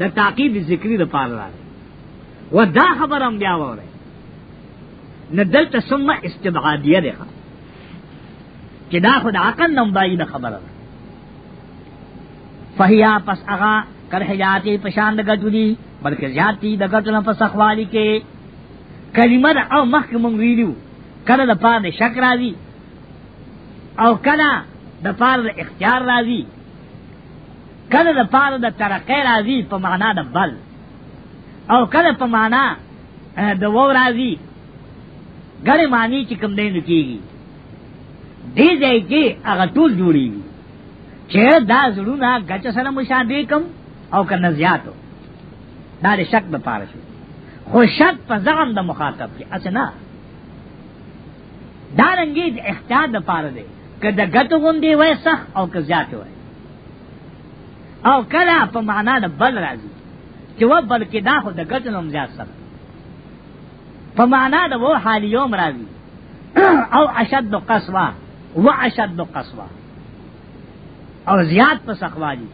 د تعقیب ذکری لپاره راغلی و دا خبرم بیا وره نه دلته ثم استبعادیه ده چې دا خود عقل نم باید خبره ده فهیا پس اغا کر حیاتی پشان د ګټو دي بلکې زیاتی د ګټو نه پس اخوالی کې کلمه ده او مخک مونږ ویلو کله د پاره شک راځي او کله د پاره اختیار راځي کله د پاره د ترقې راځي په معنا د بل او کله په معنا د وو راځي گڑ مانی چکم دے نکی گی دے جائے کہ اگر ٹول جوڑی گی چھ دا ضرور نہ گچ سر مشادے کم او کا نزیات ہو دا دے شک دا پارش خو شک پا زغم دا مخاطب کی اچنا دا رنگی دا احتیاط دا پار دے کہ دا گتو گندے وے سخ او کا زیات ہوئے او کلا پا معنا دا بل رازی چھ وہ بلکہ دا خو دا گتو نم زیاد سخت په معنا د وو حال راځي او اشد قسوه و اشد قسوه او زیات په سقوا دي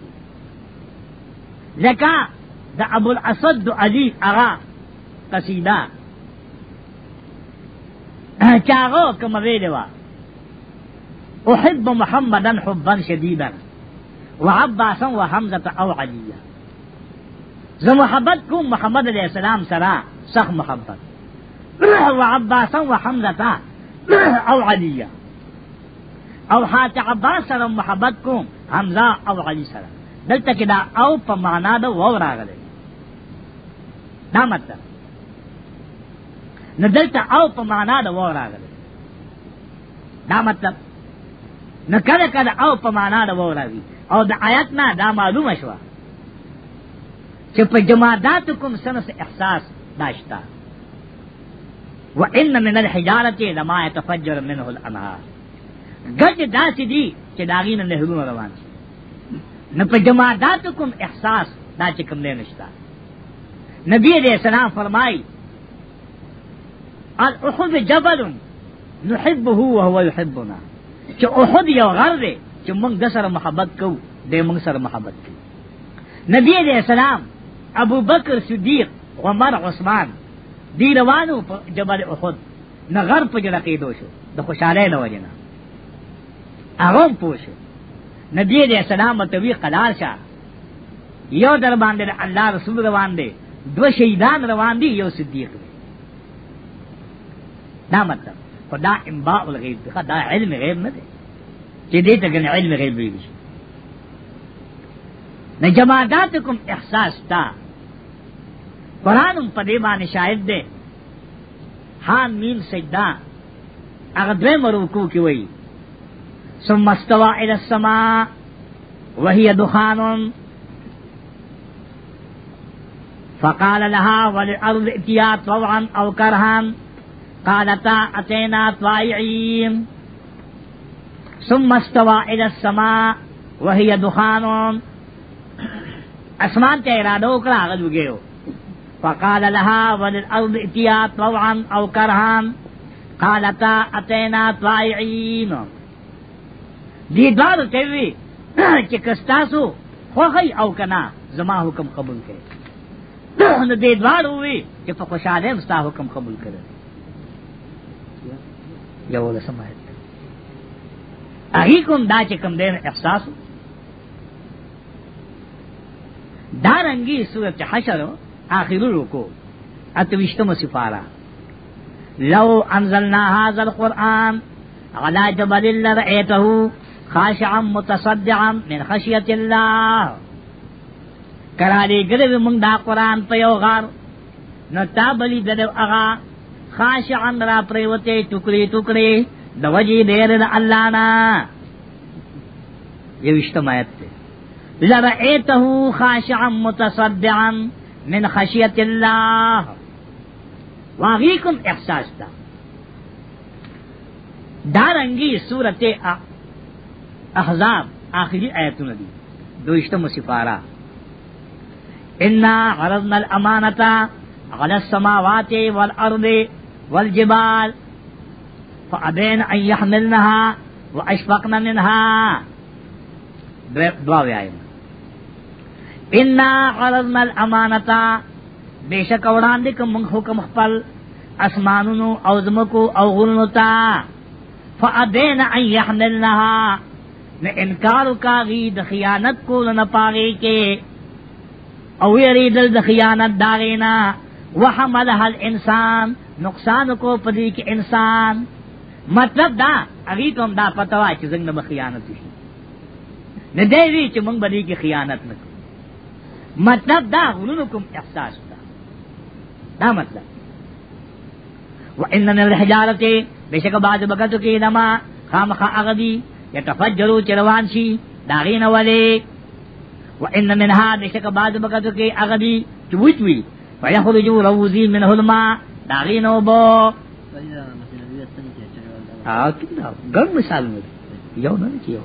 لکه د ابو الاسد علی اغا قصیده چاغو کوم ویلې احب محمدا حبا شديدا وعباسا وحمزه او عليا زه محبت کوم محمد علیہ السلام سره سخ محبت و عباسا و حمزتا او علیہ او حات عباس سره محبت کو حمزہ او علی سره دلته کې دا او په معنا دا و راغلی دا مطلب نو دلته او په معنا دا و راغلی دا مطلب نو کله کله او په معنا دا و راغلی او د آیت نه دا معلومه شوه چې په جماعات کوم سنس احساس داشتا وان من الحجاره لما يتفجر منه الانهار گج داسی دی چې داغین نهرونه روان شي نه په جماعات کوم احساس دا چې کوم نه نشتا نبی دې سلام فرمای الاحد جبل نحبه وهو يحبنا چې احد یو غر دی چې موږ د سره محبت کوو دې موږ سره محبت کوي نبی دې سلام ابو بکر صدیق عمر عثمان دی روانو په جبل احد نه غر په جړه کې دوشو د خوشاله نه وجنا هغه پوښو نبی دې سلام توی قلال شاه یو در باندې الله رسول روان دی دو شهیدان روان دی یو صدیق دی دا مطلب خدا انباء الغیب دی خدا علم غیب نه دی چې دې ته کنه علم غیب ویل شي نه جماداتکم احساس تا قرآن ام پدے بان شاید دے ہاں میم سجدہ اغدوے مروکو کی وئی ثم استوى الى السماء وهي دخان فقال لها وللارض اتيا طوعا او كرها قالتا اتينا طائعين ثم استوى الى السماء وهي دخان اسمان ته اراده وکړه هغه وګیو فقال لها وللارض اتيا طوعا او كرها قالتا اتينا طائعين دي دوار تیوی چې کستاسو خوخی او کنا زما حکم قبول کړي نو دې دوار وی چې په خوشاله مستا حکم قبول کړي یو له سمایت اغي کوم دا چې کوم دې احساس دارنګي سورته حشر آخری رکو اتوشتم سفارہ لو انزلنا هذا القرآن على جبل لرأيته خاشعا متصدعا من خشية الله کرالی گرو منگ دا قرآن پیو غار نو تابلی دلو اغا خاشعا را پریوتے ٹکڑی ٹکڑی دوجی دیر دا اللہ نا یہ وشتم آیت تے لرأيته خاشعا متصدعا من خشیت اللہ واغی کم احساس تا دارنگی صورت احزاب آخری ایت ندی دوشتم سفارہ انا عرضنا الامانتا على السماوات والارض والجبال فابين ان يحملنها واشفقنا منها دعوة آئینا انا عرضنا الامانتا بیشک اوران دې کوم حکم خپل اسمانونو او زمکو او غرونو تا فادین ان يحملنها نه انکار کاغي د خیانت کول نه پاږي کې او یری دل د خیانت داغینا وحملها الانسان نقصان کو پدی کې انسان مطلب دا اغي کوم دا پتوا چې څنګه مخیانت شي نه دی چې مونږ باندې کې خیانت نکړو مطلب دا غنونو کوم احساس دا دا مطلب و ان من الحجارت بشک بعد بکتو کی دما خامخ اغدی یتفجرو چروان شی داغین ولی و ان منها بشک بعد بکتو کی اغدی چوچوی فیخرجو روزی منه الماء داغین وبو آ کنا گن مثال میں یو نہ کیو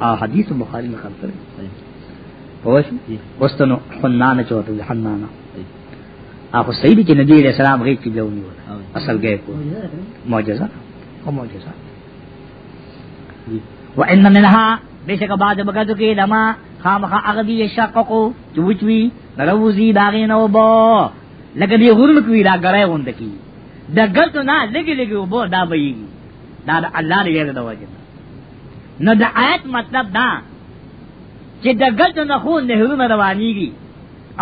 آ حدیث بخاری میں خبر ہے پوش وستنو حنانا چوتو حنانا اخو صحیح دی چې نبی علیہ السلام غیب کی جوونی ولا اصل گئے کو معجزہ او معجزہ و ان منها بشک بعد بغدو کې لما خامخ اغدی شققو چوچوی نروزی داغین او بو لکه دی غرن کوي دا غره وند کی دا غلط نه لګي لګي او بو دا بېږي دا الله دې یاد دا وجه نه دا آیت مطلب دا چې د ګلد نه خو نهرونه روانيږي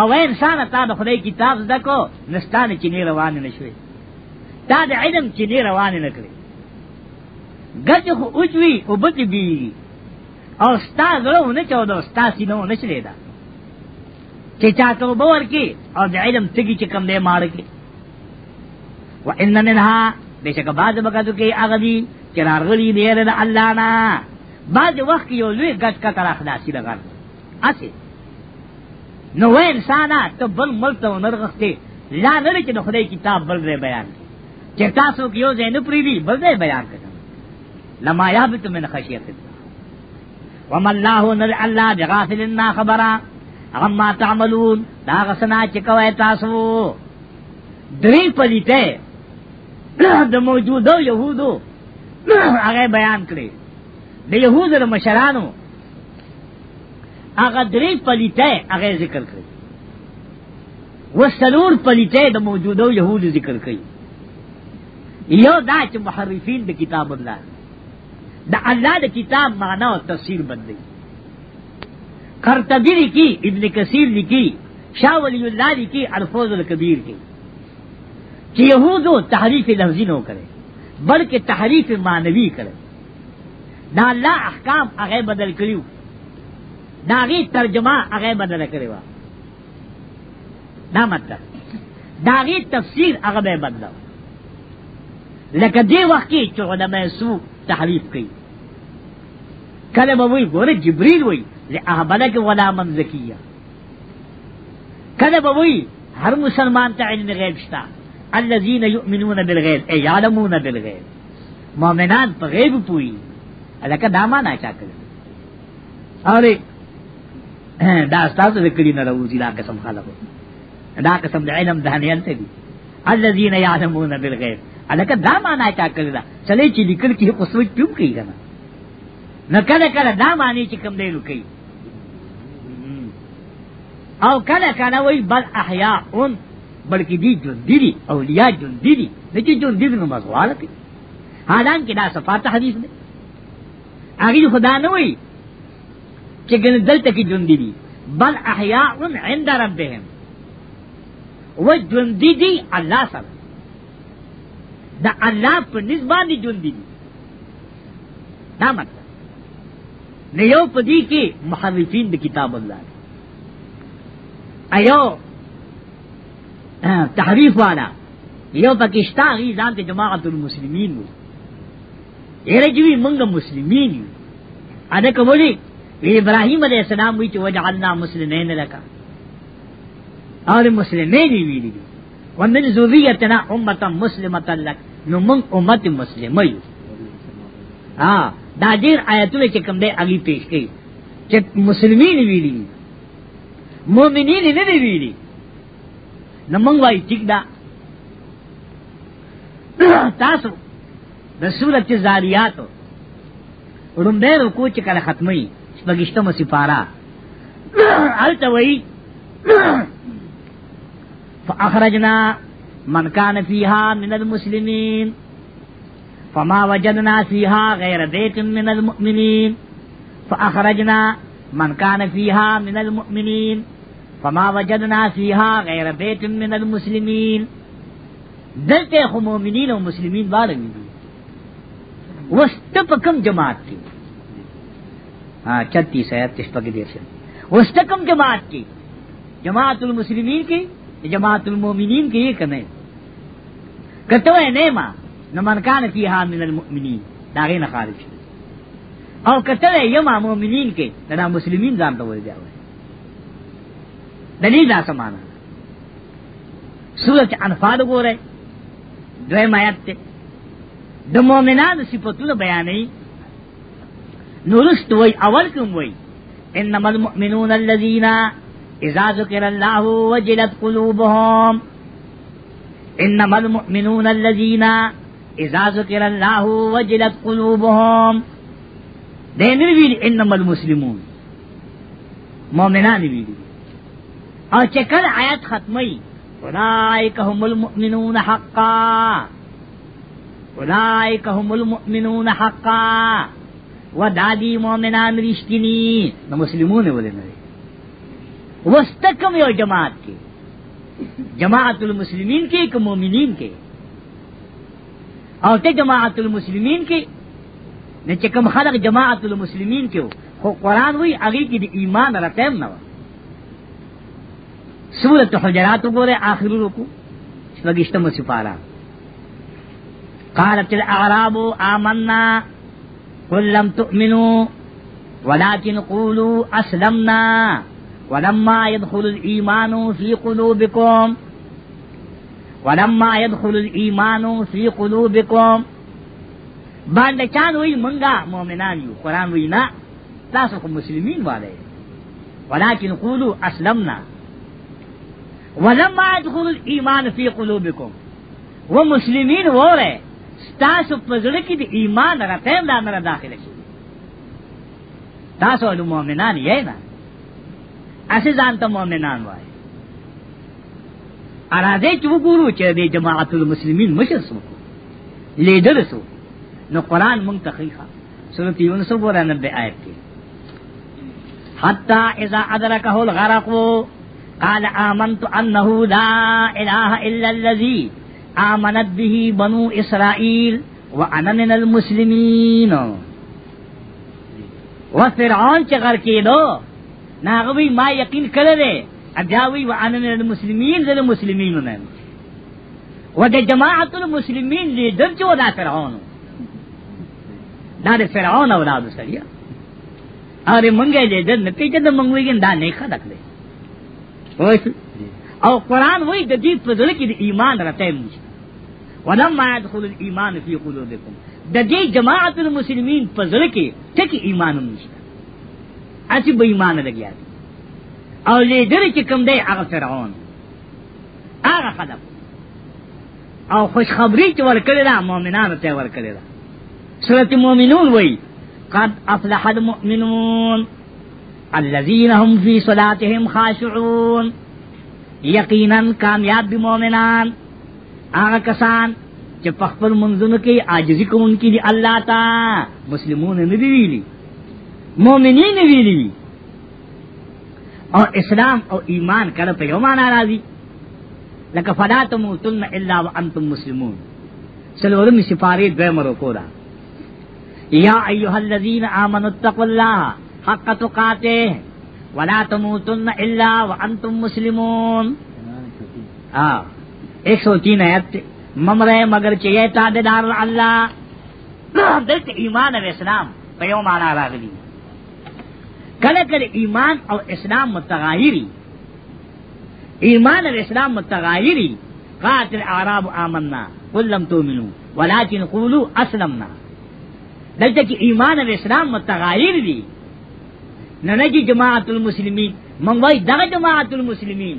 او انسان تا د خدای کتاب زده کو نستانه چې نه روان نشوي تا د علم چې نه روان نه کړی ګلد خو اوچوي او بت بي او ستا زړه نه چودو ستا سینو نه چلی دا چې چا ته باور کی او د علم تګي چې کم دې مار کی و ان منها بشک بعض بکاتو کې اغدي چې راغلي دی له الله نه بعض وخت کې یو لوی غټ کا تر خلاصي لګار اسی نو وې انسان ته بل ملته ونرغسته لا نه چې خدای کتاب بل رې بیان چې تاسو کې یو زین پری دی بل رې بیان کړه لما یابت من خشیت وما الله نل الله بغافلنا خبره عما تعملون دا غسنا چې کوي تاسو درې پلیته د موجودو يهودو هغه بیان کړي د يهودو د مشرانو هغه درې پلیته هغه ذکر کړی وسلور پلیته د موجودو يهودو ذکر کړی یو دا چې محرفین د کتاب الله د الله د کتاب معنا او تفسیر بدلی قرطبی لکی ابن کثیر لکی شاہ ولی اللہ لکی الفوز الکبیر کی کہ یہودو تحریف لفظی نہ کرے بلکہ تحریف معنوی کرے دا اللہ احکام اغه بدل کړیو دا غي ترجمه اغه بدل کړیو دا مطلب دا غي تفسیر اغه به بدلو لکه دی وخت کې چې علماء سو تحریف کړي کله به وی ګوره جبريل وی له بلک غلام زکیه کله به وی هر مسلمان ته علم غیب شتا الذين يؤمنون بالغيب اي يعلمون بالغيب مؤمنان په غیب پوي الکه دا معنا چا کړی اره دا تاسو وکړی نه راوځي دا قسم خلکو دا قسم د علم دانیل ته دي الذين يعلمون بالغيب الکه دا معنا چا کړی دا چلے چې لیکل کې اوس وخت پیوم کوي کنه نه کله کله دا معنی چې کوم دی لکې او کله کله وای بل احیا اون بلکې دی جون دی اولیاء جون دی نه چې جون دی نو مزواله حالانکه دا صفات حدیث دی اگی خدا نوئی کہ گن دل تکی جندی دی بل احیاء عند ربهم وہ جندی دی اللہ سر دا اللہ پر نسبان دی جندی دی دا مطلب نیو پدی کی محرفین دی کتاب اللہ دی ایو تحریف والا یو پاکستان غیزان تے جماعت المسلمین ہوئی ایرجوی منگا مسلمین ادکا بولی وی ابراہیم علیہ السلام وی چو وجعلنا مسلمین لکا اور مسلمین ویلی دی ومن ذریتنا امتا مسلمتا لک نو منگ امت مسلمی ہاں دا دیر آیتونه چې کوم دی اغي پیش کړي چې مسلمانین ویلي مؤمنین نه دی ویلي نو موږ وایي ټیک دا تاسو د سورت زاریات رمبه رکو چې کله ختمي شپږشتمه سپاره التوي فاخرجنا من كان فيها من المسلمين فما وجدنا فيها غير بيت من المؤمنين فاخرجنا من كان فيها من المؤمنين فما وجدنا فيها غير بيت من المسلمين دلته خو مؤمنين او مسلمين باندې وست په کوم جماعت کې ها 36 آیات تشپګ دي شه وست کوم جماعت کې جماعت المسلمین کې جماعت المؤمنین کې یې کنه کته نه ما نو من کان فیها من المؤمنین دا غي نه خارج او کته یما مؤمنین کې دا مسلمین ځان ته وځي دلیل دا سمانا سورت انفال گو رہے دوے مایت تے د مؤمنانو صفاتونه بیانې نورست وای اول کوم وای انما المؤمنون الذين اذا ذكر الله وجلت قلوبهم انما المؤمنون الذين اذا ذكر الله وجلت قلوبهم دین ویل انما المسلمون مؤمنان ویل او چکر آیات ختمی اولئک هم المؤمنون حقا اولائک هم المؤمنون حقا و دادی مومنان رشتینی نو مسلمون ولی نوی وستکم یو جماعت کی جماعت المسلمین کی که مومنین کی او ته جماعت المسلمین کی نه چې کوم خلق جماعت المسلمین کې خو قران وی هغه کې د ایمان راتم نه و سورۃ حجرات وګوره آخر رکو شپږشتمه سپاره قالت الاعراب آمنا قل لم تؤمنوا ولكن قولوا اسلمنا ولما يدخل الايمان في قلوبكم ولما يدخل الايمان في قلوبكم باندې چان وی منګه مؤمنان یو قران وی نه تاسو کوم مسلمانین ولكن قولوا اسلمنا ولما يدخل الايمان في قلوبكم ومسلمين وره تاسو پزړه کې د ایمان راته دا نه داخله شي تاسو له مؤمنان یې نه اسی ځان ته مؤمنان وای اراده چې وګورو چې د جماعت المسلمین مشر سو لیډر سو نو قران مونږ تخیخه سورۃ یونس وګورئ 90 آیت کې حتا اذا ادرکه الغرق قال آمنت انه لا اله الا الذي آمنت به بنو اسرائیل و انا من المسلمین و فرعون چې غر کېدو ناغوی ما یقین کړی دی اجاوی و انا من المسلمین زل مسلمین نه و د جماعت المسلمین لیدر چې ودا فرعون دا د فرعون اولاد سړیا اره مونږه دې د نتیجه د مونږ ویګن دا نه خدک دی او قران وای د دې په ځل کې د ایمان راته نشته ولما يدخل الايمان في قلوبكم د دې جماعت المسلمین په ځل کې ټکی ایمان نشته اته به ایمان لګیا او لیدر چې کوم دی هغه فرعون هغه خدام او خوشخبری چې ورکړی دا مؤمنانو ته ورکړی دا سورۃ المؤمنون وای قد افلح المؤمنون الذين هم في صلاتهم خاشعون یقینا کامیاب بھی مومنان آغا کسان چې پخپل منځونو کې عاجزی کوونکې دي الله تا مسلمون نه دی ویلي مؤمنین ویلي او اسلام او ایمان کړه په یو معنا راځي لکه فلا تموتن الا وانتم مسلمون سلورم سفاری دویم رکو دا یا ایها الذین آمنوا اتقوا الله حق تقاته ولا تموتن الا وانتم مسلمون ہاں ایک سو تین آیت ممرے مگر چیئے تابدار اللہ دلت ایمان و اسلام پیو مانا راغلی کل کل ایمان او اسلام متغایری ایمان و اسلام متغایری قاتل اعراب آمنا قل لم تومنو ولیکن قولو اسلمنا دلتا کہ ایمان و اسلام متغایر دی نه نه چې جماعت المسلمین مونږ وای دا جماعت المسلمین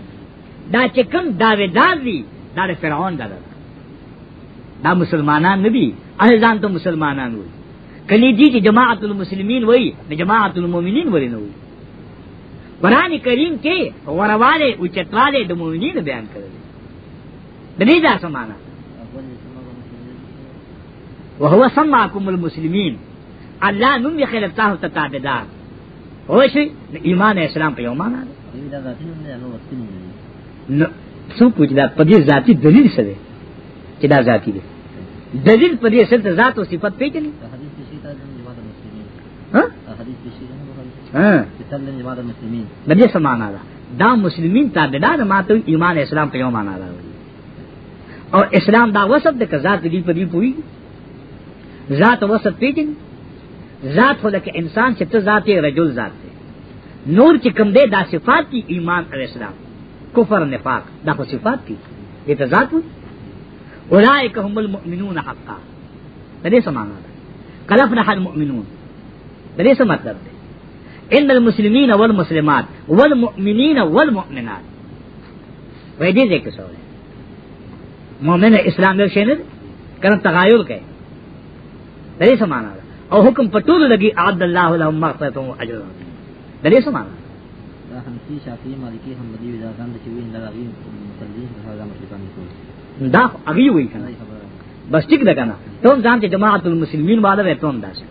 دا چې کوم داویدار دي دا د فرعون دا دا مسلمانان نه دي اهل ته مسلمانان وي کلی دي چې جماعت المسلمین وای نه جماعت المؤمنین وای نه وي قران کریم کې ورواله او چتواله د مؤمنین بیان کړل د دې دا سمانا وهو سمعكم المسلمين الله نوم یې خلک تاسو ته تابعدار وشي ایمان اسلام په یو معنا نو څو پوښتنه دا په دې ذاتی دلیل څه دی چې دا ذاتی دی دلیل په دې سره ذات او صفت پیژني ها ها د دې سمانا ده دا مسلمین ته دا ماته ایمان اسلام په یو معنا ده او اسلام دا وسط د کزات دی په دې پوي ذات وسط پیژني ذات خو لکه انسان چې ته ذات رجل ذات دی نور چې کم دی دا صفات دی ایمان علی السلام کفر نفاق دا خو صفات دی دې ته ذات اولئک هم المؤمنون حقا دا دې سمانا ده کلف نه المؤمنون دا دې سم مطلب دی ان المسلمین والمسلمات والمؤمنین والمؤمنات وې دې دې کې څه مؤمن اسلام دې شنه کړه تغایر کوي دا دې سمانا ده او حکم پټول لګي عبد الله لهم مغفرت او اجر د دې سمه حنفی شافعی مالکی حنبلی وزاګان د چوي نه راوی مصلی هغه مشرکان دي دا هغه وی کنه بس ټیک ده کنه ته ځان چې جماعت المسلمین والا وې ته دا څه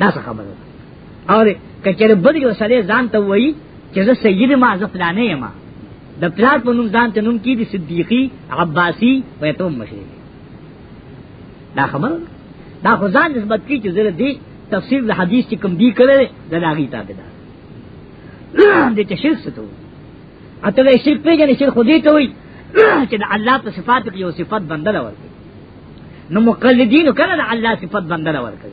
دا څه خبره اور کچره بدی وسله ځان ته وایي چې زه سید ما زه فلانه یم د پلات په نوم ځان ته نوم کې دي صدیقی عباسی وې ته مشرک دا خبره دا خدان نسبت کی چې زره دی تفسیر د حدیث چې کم دی کړي دا هغه تابعدار دې چې شرک ستو اته له شرک پیژنې شرک خودي ته وي چې د الله په صفات کې یو صفات بندل ورته نو مقلدین کله د الله صفات بندل ورته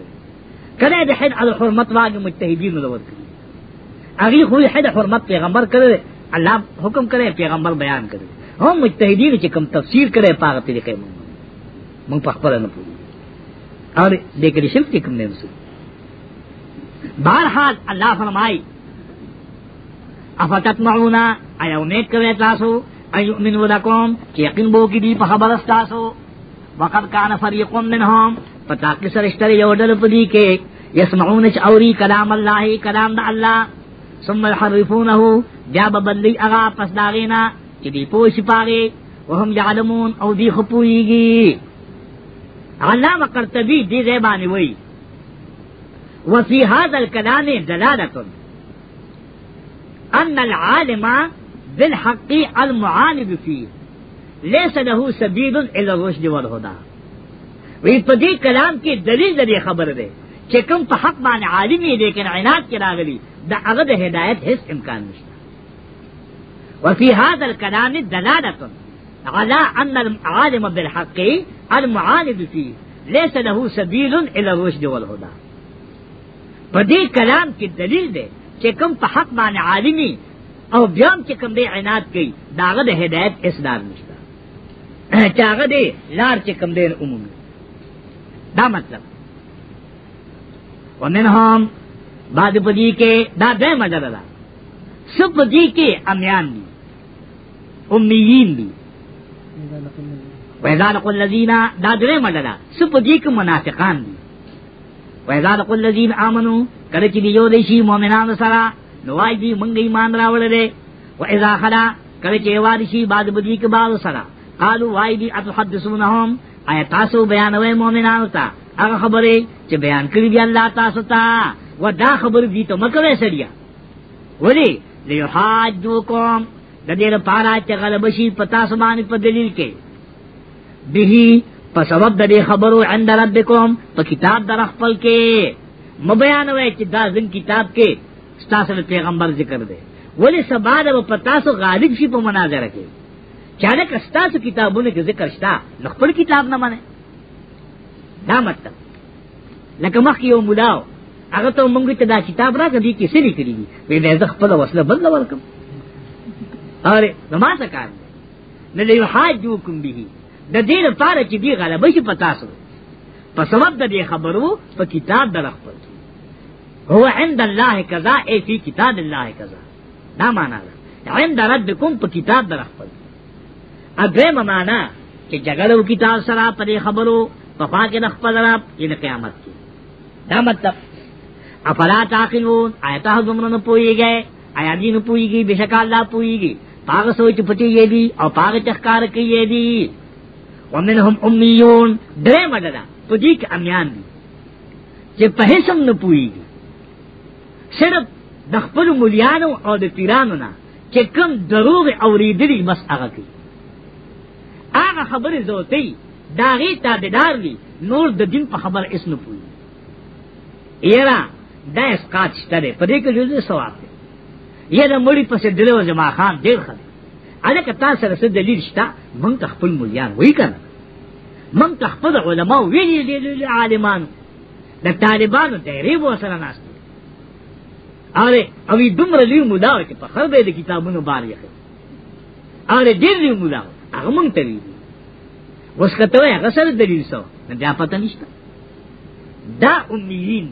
کله د حد علی حرمت واګه مجتهدین ورته هغه خو حد حرمت پیغمبر کړي الله حکم کړي پیغمبر بیان کړي هم مجتهدین چې کم تفسیر کړي پاغه طریقې مونږ مونږ په خپل نه پوهیږو اور دیکھ رشل کے کم دے رسول بہرحال اللہ فرمائی افتت معونا ایا امید کرے تاسو ایؤمن لکم کہ یقین بو کی دی پہ خبر استاسو وقد کان فریق منهم پتا کی سرشتر یو دل پدی کے یسمعون چ اوری کلام اللہ کلام دا اللہ ثم يحرفونه بیا بدلی اغا پس داغینا کہ دی پوش پاگے وهم یعلمون او دی خپویگی علامہ قرطبی دی زیبانی وی وفی هذا الكلام دلالة ان العالم بالحق المعاند فيه ليس له سبيل الى الرشد والهدى وی په دې کلام کې دلیل دې خبر ده چې کوم په حق باندې عالمي لیکن عنایت کې راغلي دا هغه د هدایت هیڅ امکان نشته وفي هذا الكلام دلالة على ان العالم بالحق المعاند فی لیس له سبیل الى الرشد والهدى بدی کلام کی دلیل دے کہ کم پا حق مان عالمی او بیام کی کم دے عناد کی داغد ہدایت اس دار نشتا چاغد لار کی کم دے عموم دا مطلب ومن ہم بعد بدی کے دا دے مجرد سب بدی کے امیان دی امیین دی وإذا لقوا الذين دا درې مډلا سپ دې کې منافقان دي وإذا لقوا الذين آمنوا کله چې یو دې شي مؤمنانو سره نو وايي دې مونږ ایمان راوړل وإذا خلا کله چې واري شي بعد بدی کې بعد سره قالوا وايي دې اتحدثونهم آیا تاسو بیانوي مؤمنانو ته هغه خبرې چې بیان کړی دی الله تاسو ته ودا خبر دې ته مکه وې سړیا ولی ليحاجوکم د دې لپاره چې غلب شي پتا سبحانه په دلیل کې به په سبب د خبرو عند ربکم په کتاب در خپل کې مبیان وای چې دا ځین کتاب کې ستاسو پیغمبر ذکر دی ولی سبا د پتا سو غالب شي په مناظره کې چانه کستا سو کتابونه کې ذکر شتا خپل کتاب نه منه دا مطلب لکه مخ یو ملاو هغه ته مونږ ته دا کتاب راکړي کې څه لیکلي وي وې زه خپل وسله بل ورکم اور زما سکار نه دی حاج جو کوم به د دې لپاره چې دی غلبه شي پتا سو په سبب د دې خبرو په کتاب در خپل هو عند الله کذا ای فی کتاب الله کذا دا معنا ده عند ربکم په کتاب در خپل اګه معنا چې جګړه کتاب سره په خبرو په پاکه د خپل رب یې قیامت کې دا مطلب افلا تاقلون آیتا حضمنا نپوئی گئے آیا دی نپوئی گئی بشکا اللہ پوئی گئی پاگ سوچ پٹی یہ دی اور پاگ چخکار کی یہ دی ومنہم امیون ڈرے مددہ تو جی کہ امیان دی چی پہسم نپوئی گی صرف دخپل ملیانو اور دی پیرانو نا چی کم دروغ اوریدلی مس آغا کی آغا خبر زوتی داغی تابدار دی نور د دین په خبر اس نپوئی ایرا دا اسقات شتا دے پدے کے جوزے سواب دے یا د مړي پسې دلو زما خان ډېر خلک انا کتا سره څه دلیل شته مونږ خپل مليان وای کنه مونږ خپل علما ویلي دي عالمان د طالبانو تحریب وسره ناست اره او دومره لوی مولا چې په خر به د کتابونو بار یې اره ډېر لوی مولا هغه مونږ ته ویلي اوس کته هغه سره دلیل سو نه بیا پته نشته دا امیین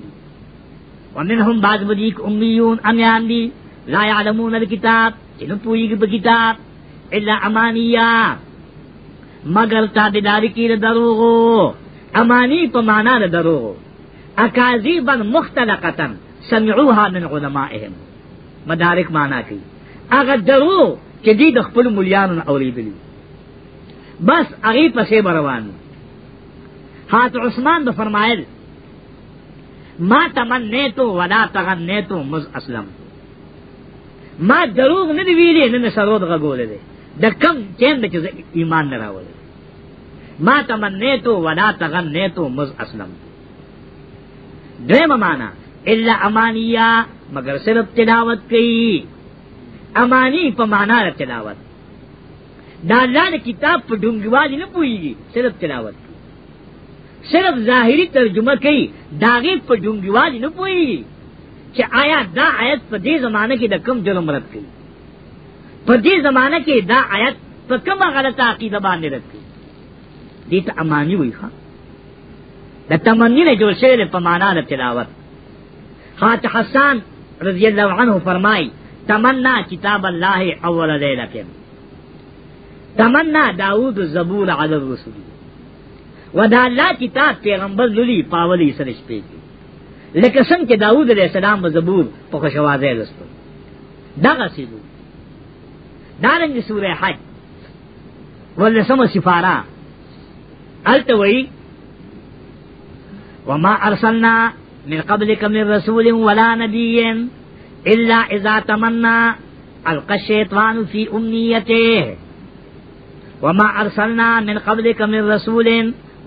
ومنهم بعض بدیک امیون امیان دي لا يعلمون الكتاب چنو پوئیگی بکتاب الا امانیہ مگر تابداری کی دروغو امانی پا مانا دروغو اکاذیبا مختلقتا سمعوها من علمائهم مدارک مانا کی اگر درو چې دی د خپل مليانو اوریدلی بس هغه پسې بروان حات عثمان د فرمایل ما تمنیتو ولا تغنیتو مز اسلم ما دروغ نه دی ویلې نه نه سرود غولې دي د کم چین چې ایمان نه راولې ما تمنې تو ودا تغنې تو مز اسلم دیم معنا الا امانیه مگر صرف تلاوت کوي امانی په معنا تلاوت دا الله کتاب په ډونګوالي نه پويږي صرف تلاوت صرف ظاهری ترجمه کوي داغه په ډونګوالي نه پويږي چې آیا دا آیت په دې زمانه کې د کم جرم رد کړي په دې زمانه کې دا آیت په کوم غلطه عقیده باندې رد کړي دې ته امانی وي ښا د تمنی نه جوړ شوی په معنا د تلاوت حات حسان رضی الله عنه فرمای تمنا کتاب الله اول لیله کې تمنا داوود زبور علی الرسول ودا الله کتاب پیغمبر للی پاولی سره شپې لکه څنګه چې داوود علیہ السلام زبور په خوشوازه لستو دا غسیدو دارنګ سوره حج ولسمه سفاره التوي وما ارسلنا من قبلك من رسول ولا نبي الا اذا تمنى القى الشيطان في امنيته وما ارسلنا من قبلك من رسول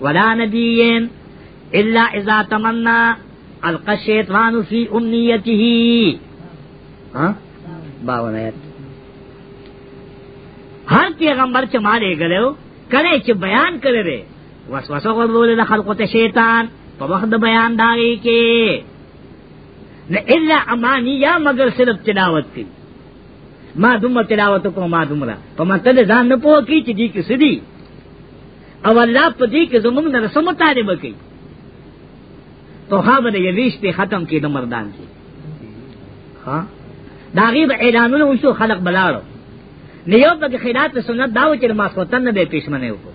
ولا نبي الا اذا تمنى القى الشیطان فی امنیته باون آیت هر پیغمبر چې مالې غلو کله چې بیان کړی دی وسوسه ورولې د خلقو ته شیطان په وخت د بیان داږي کې نه الا امانی یا مگر صرف تلاوت کوي ما دومره تلاوت کو ما دومره په مته ځان نه پوه کی چې دې کې سدي او الله په دې کې زمونږ نه سمته دی بکی تو خواب دا یویش پی ختم کی دو مردان کی دا غیب اعلانونه وشو خلق بلاړو نیو پک خلاف سنت داو چې ماسوتن به پښمنه وکړو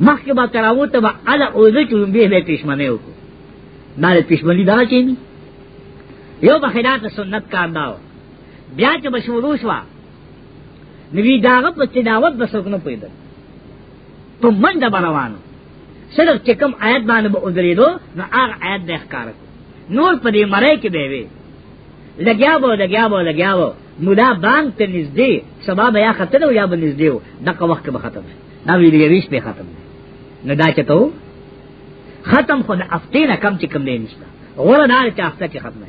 مخکې با تراو ته با الا اوزه چې به به پښمنه وکړو نه پښمنی دا چې ني یو په خلاف سنت کار داو بیا چې بشورو شو نوی داغه په چې داوت بسوک نه پیدا په منډه روانو صرف چکم آیت باندې به اوذری دو نو هغه آیت د ښکار نور په دې مړی کې به وي لګیا وو لګیا وو لګیا وو مولا بانک ته نږدې سبا بیا ختم او یا به نږدې وو دغه وخت به ختم دا ویلې ویش به ختم نه دا چته ختم خو د افتینه کم چې کم دی نشته غوړه دا چې افته چې ختمه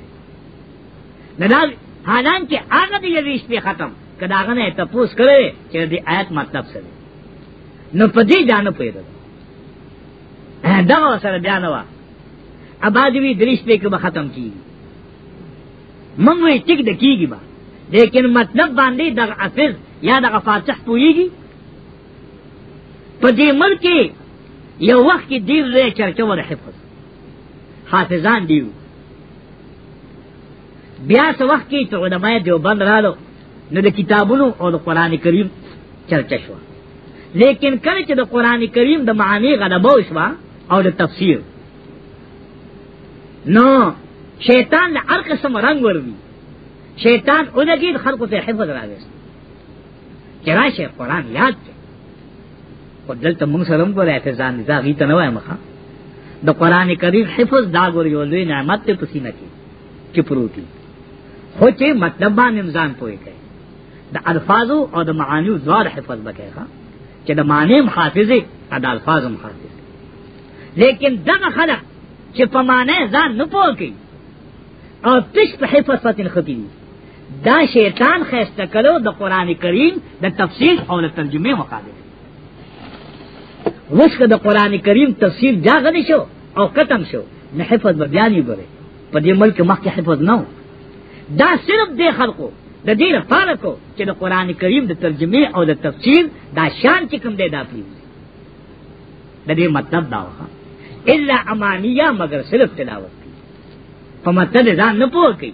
نه دا حالان کې هغه دې ویش به ختم کداغه نه تاسو کړی چې دې آیت مطلب څه نو په دې ځان پوهیږي دغه سره بیان وا اباجوی درشته کې به ختم کی مونږ وی ټیک د کیږي با لیکن مطلب باندې دغه حافظ یا دغه فاتح پویږي په دې ملک یو وخت کې ډیر لري چرته ور حفظ حافظان دیو بیا څه وخت کې ته علماء دیوبند رالو نو د کتابونو او د قران کریم چرچا شو لیکن کله چې د قران کریم د معنی غلبه وشوه او د تفسیر نو شیطان د هر قسم رنگ وروي شیطان اونګید خلقو ته حفظ راغست چې راشه قران یاد کړه او دلته موږ سره موږ له اعتزان دي ځاغي ته نه وایم ښا د قران کریم حفظ دا ګوري ولې نعمت ته پسینه کې کې پروتي خو چې مطلب باندې ځان پوي کوي د الفاظو او د معانیو زوار حفظ بکې ښا چې د معنی حافظه د الفاظو حافظ لیکن دغه خلق چې په معنی ځان نه پوهږي او تش په حفظت خبي دا شیطان خسته کلو د قران کریم د تفسیر او د ترجمه مخالف وشکه د قران کریم تفسیر جاغنی شو او ختم شو نه حفظ به بیان وګره په دې ملک مخکې حفظ نه دا صرف د خلقو د دې لپاره کو چې د قران کریم د ترجمه او د تفسیر دا شان چې کوم دی دا پیږي د دې مطلب دا وخت الا امانیہ مگر صرف تلاوت کی فمتد ځان نه پوه کی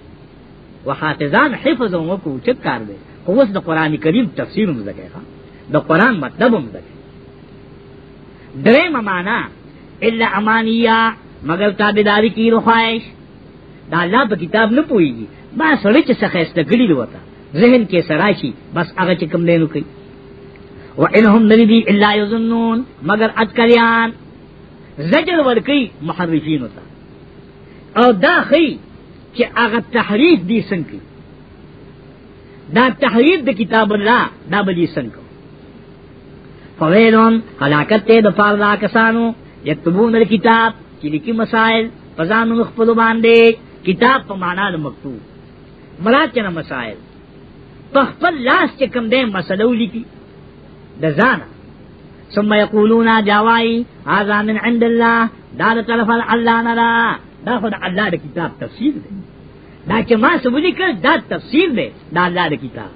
وحافظان حفظ او کو چک کار دی خو اوس د قران کریم تفسیر هم زګه د قران مطلب هم زګه درې معنا الا امانیہ مگر تابعداری کی رخائش دا الله په کتاب نه پويږي ما سره چې څه خسته ګړي وتا ذهن کې سراشي بس هغه چې کوم لینو کوي وانهم لذي الا يظنون مگر اذکریان زجر ورکی محرفین ہوتا او دا خی چې هغه تحریف دی سنکی دا تحریف د کتاب الله دا بلی سنکو فویلون حلاکت تے دفار دا کسانو یکتبون الکتاب چې لیکي مسائل پزانو خپل باندې کتاب په معنا د مکتوب مراد چنه مسائل په خپل لاس چې کم دې مسلو لیکي د ځانه ثم یقولون جاوائی هذا من عند الله دا دا طرف الله نرا دا خود الله دا کتاب تفسیر دے دا چې ما سبونی کړ دا تفسیر دے دا الله دا کتاب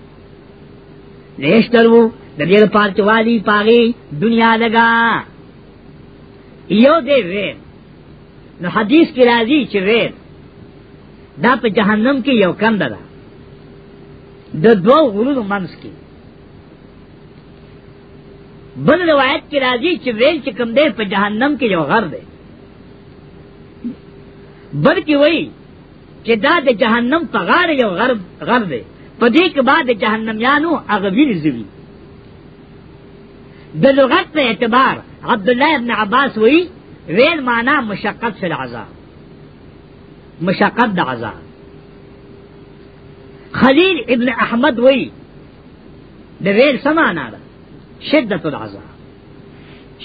لیشترو دا دیر پارچوالی پاگی دنیا لگا یو دے ویر نو حدیث کی راضی چې ویر دا په جهنم کې یو کم ده د دوو غرونو منځ کې بل روایت کی راضی چې ویل چې کم دی په جهنم کې یو غر دی بلکې وای چې دا د جهنم په غار یو غر غر دی په دې کې بعد جهنم یانو هغه ویل زوی د لغت په اعتبار عبد الله ابن عباس وای ویل معنا مشقت فی العذاب مشقت د عذاب خلیل ابن احمد وای د ویل سمانا ده شدت العذاب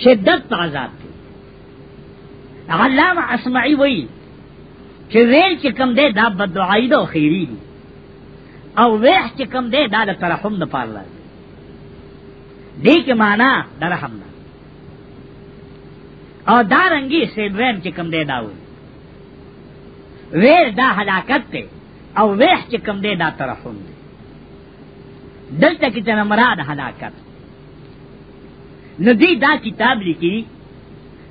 شدت عذاب کی علامہ اسمعی وئی چې ویل چې کم دے دا بدعای دا خیری دی او ویح چې کم دے دا دا ترحم دا پار لار دی دی که مانا دا رحم دا او دا رنگی سیبویم چې کم دے دا وی ویل دا حلاکت تے او ویح چې کم دے دا ترحم دی دلته کې چې مراد حلاکت ندی دا کتاب لکی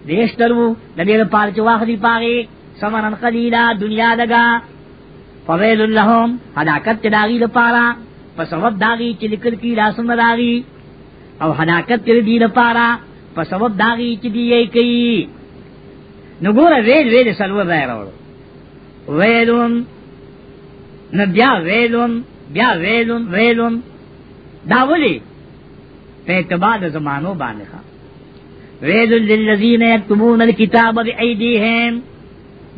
دیشترو نبی دا پارچ واخلی پاگی سمنن قلیلا دنیا دگا فویل اللہم حداکت داغی لپارا پس وب داغی چلکل کی لاسن داغی او حداکت دی لپارا پس وب داغی چی دیئے کئی نگورا ویل ویل سلور رہ روڑو ویلون نبیا ویلون بیا ویلون ویلون داولی زمانو مانو بانخا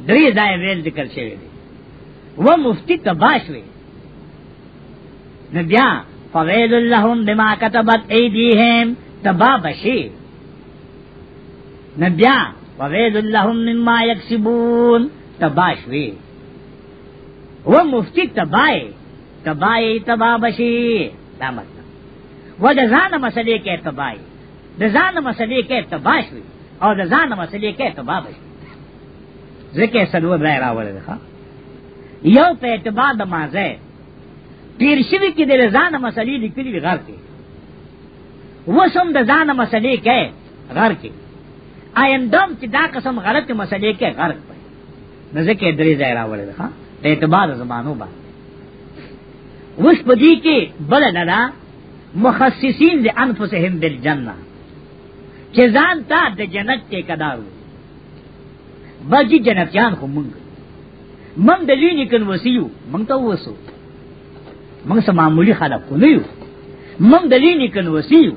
وید زائے ویل ذکر شوی دی وہ مفتی تباش وی فوید الحمد بما کتبت تبدی تبا بشی نبیا فوید مما یکسبون تباش وی وہ مفتی تبائے تبائی بشی دامت و د ځان مسلې کې اتباعي د ځان مسلې کې اتباع شوی او د ځان مسلې کې اتباع شوی ځکه سلو ځای راوړل ده یو په اتباع د مازه پیر شوی کې د ځان مسلې لیکلي دی غر کې وسم د ځان مسلې کې غر کې آیندم چې دا قسم غلط مسلې کې غرق پي نو ځکه درې ځای راوړل ده د اعتبار زمانو باندې وس پدې کې بل نه مخصصین دی انفسهم بالجنه چې ځان ته د جنت کې کدارو بلکې جنتیان خو مونږ مونږ د لینی کن وسیو مونږ ته وسو مونږ سم معمولی خلق کو نه یو مونږ د لینی کن وسیو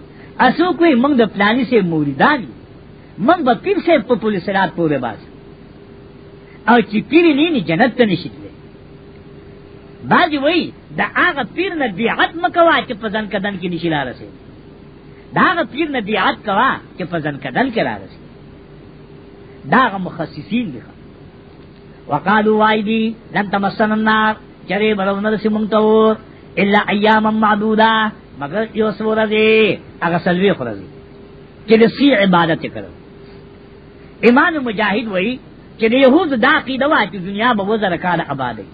اسو کوئی مونږ د پلانی سے موریدان مونږ به پیر سے په پولیس رات پورې باز او چې پیر نه ني جنت ته نشي تللی باځي وای دا هغه پیر نه بیعت مکوا چې په ځن کدن کې نشي لار رسي دا هغه پیر نه بیعت کوا چې په ځن کدن کې لار رسي دا هغه مخصصین دي وقالو وایدی لن تمسن النار چرې بلونه رسي مونږ ته الا ایاما معدوده مگر یو سوره دی هغه سلوي خورځي چې د سی عبادت کړو امام مجاهد وایي چې د يهود دا قیدوا چې دنیا به وزر کاله آبادی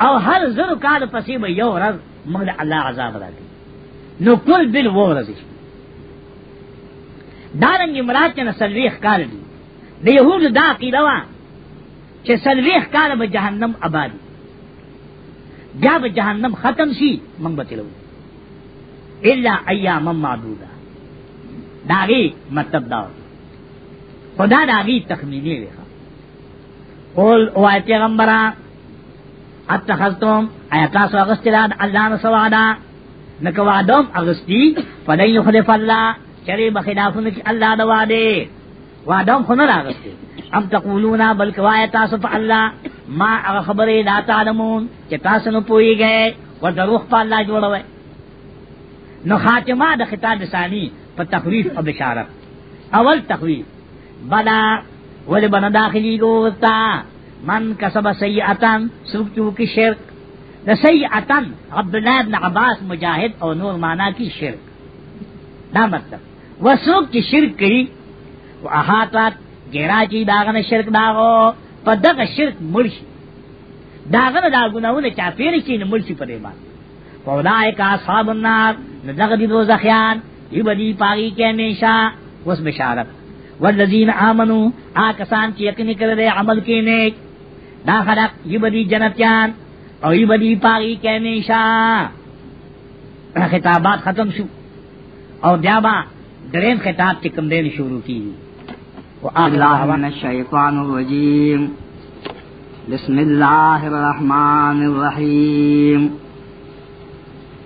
او هر زر کال پسې به یو ورځ موږ د الله عذاب راکړي نو کل بل و ورځ دارنګ مراد نه سلويخ کال دي د يهودو دا عقیده وا چې سلويخ کال به جهنم آباد بیا به جهنم ختم شي موږ به تلو الا ایام معدوده داغي مطلب دا خدا داغي تخمینی ویخه قول او پیغمبران اتخذتم ایتا سو اغسطی دا اللہ نسو آدھا نکو آدم اغسطی فلن یخلف اللہ چرے بخلافن کی اللہ دوا دے وادم خنر آغسطی ام تقولونا بلکوائی تاسو پا اللہ ما اغا خبری لا تعلمون چی تاسو نو پوئی گئے وردروخ پا اللہ جوڑوئے نو خاتمہ دا خطاب ثانی پا تخویف و بشارت اول تخویف بلا ولی بنا داخلی گوستا من کسب سیئتن سوک چوکی شرک دا سیئتن عبداللہ ابن عباس مجاہد او نور مانا کی شرک دا مطلب وہ سوک کی شرک کری و احاطات گیرا چی داغن شرک داغو پا دغ شرک مرشی داغن دا گناہون چاپیر چی نمرشی پر ایمان فولائے کا اصحاب النار ندغ دی دوزخیان یو دی پاگی کے ہمیشہ اس بشارت والذین آمنو آکسان چی یقین کردے عمل کی نیک دا نہرق یہ بڑی بدی پاگی کے خطابات ختم شو اور الرحمن الرحیم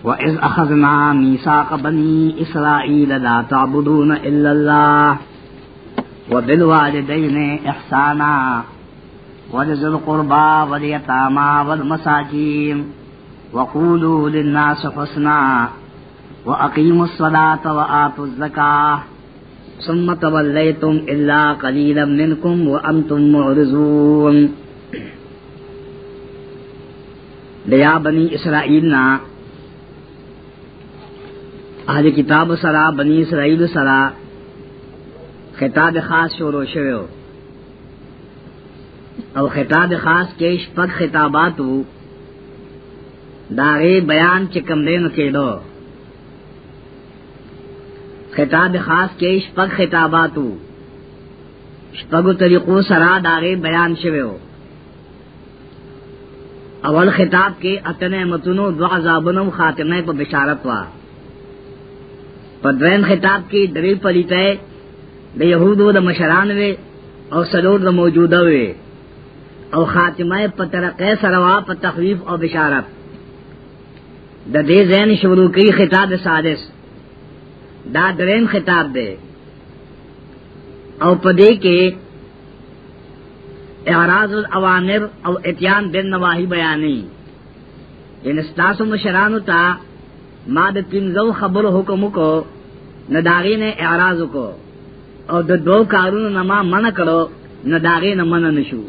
وَإِذْ أَخَذْنَا مِيثَاقَ بَنِي إِسْرَائِيلَ لَا تَعْبُدُونَ إِلَّا اللَّهَ وَبِالْوَالِدَيْنِ إِحْسَانًا ولذي القربى واليتامى والمساكين وقولوا للناس حسنا وأقيموا الصلاة وآتوا الزكاة ثم توليتم إلا قليلا منكم وأنتم معرضون ليا بني إسرائيلنا نا اہل کتاب سرا بنی اسرائیل سرا خطاب خاص شروع شویو او خطاب خاص کې شپږ خطابات وو داغه بیان چې کم دینو کېدو خطاب خاص کې شپږ خطابات وو شپږو طریقو سره داغه بیان شوه وو اول خطاب کې اتنه متونو دو عذابونو خاتمه په بشارت وا په دویم خطاب کې درې پلیته د يهودو د مشران وې او سلوړ د موجوده وې او خاتمه په ترقې سره په تخویف او بشارت د دې زین شروع کی خطاب سادس دا دریم خطاب دی او په دې کې اعراض الاوامر او اتیان بن نواهی بیانې ان استاسو مشرانو ته ما د پینځو خبر حکم کو نداغی نے اعراض کو او د دو کارونو نما من کړو نداغی نه من نشو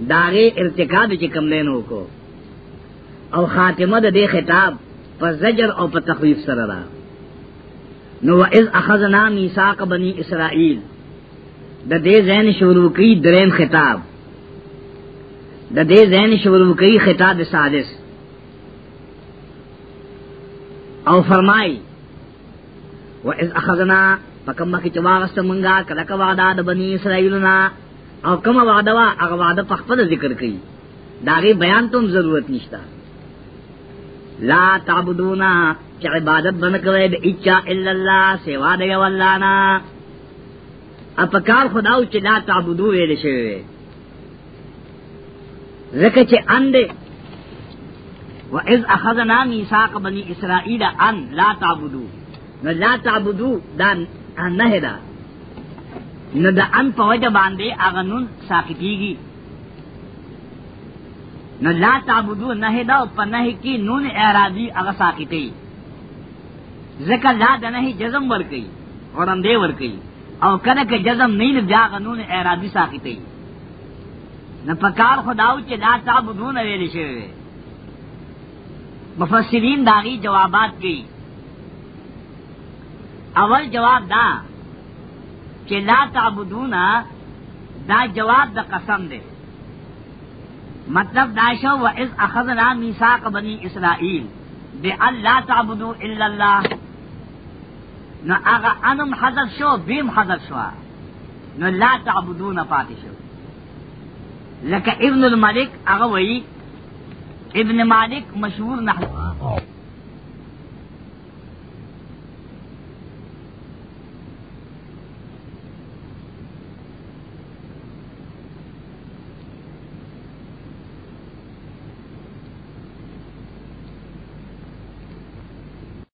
داغه ارتقا د کم دینو کو او خاتمه د دې خطاب په زجر او په تخویف سره را نو واذ اخذنا میثاق بنی اسرائیل د دې زین شروع کی دریم خطاب د دې زین شروع کی خطاب سادس او فرمای واذ اخذنا پکمه کی چواغست منګه کله کا وعده د بنی اسرائیلنا او کومه وعده وا هغه وعده په خپل ذکر کوي داغه بیان ته ضرورت نشته لا تعبدونا چې عبادت باندې کوي د اچا الا الله سوا د یو الله نه اپکار خداو چې لا تعبدو ویل شوی زکه چې انده و اذ اخذنا ميثاق بني اسرائيل ان لا تعبدو نو لا تعبدو دا نه ده نو د ان په وجه باندې هغه نون ساقطيږي نو لا تعبدو نه دا په نه کې نون اعرابي هغه ساقطي ځکه لا د نه جزم ور کوي اور اندې ور کوي او کله کې جزم نه لږ دا نون اعرابي ساقطي نو په کار خداو چې لا تعبدو نه ویل شي مفسرین داغي جوابات کوي اول جواب دا چې لا تعبدونا دا جواب د قسم دی مطلب دا شو و اذ اخذنا میثاق بنی اسرائیل بأن لا تعبدوا الا الله نو هغه انم حذف شو بیم حذف شو نو لا تعبدون پاتې شو لکه ابن الملک هغه وایي ابن مالک مشهور نحو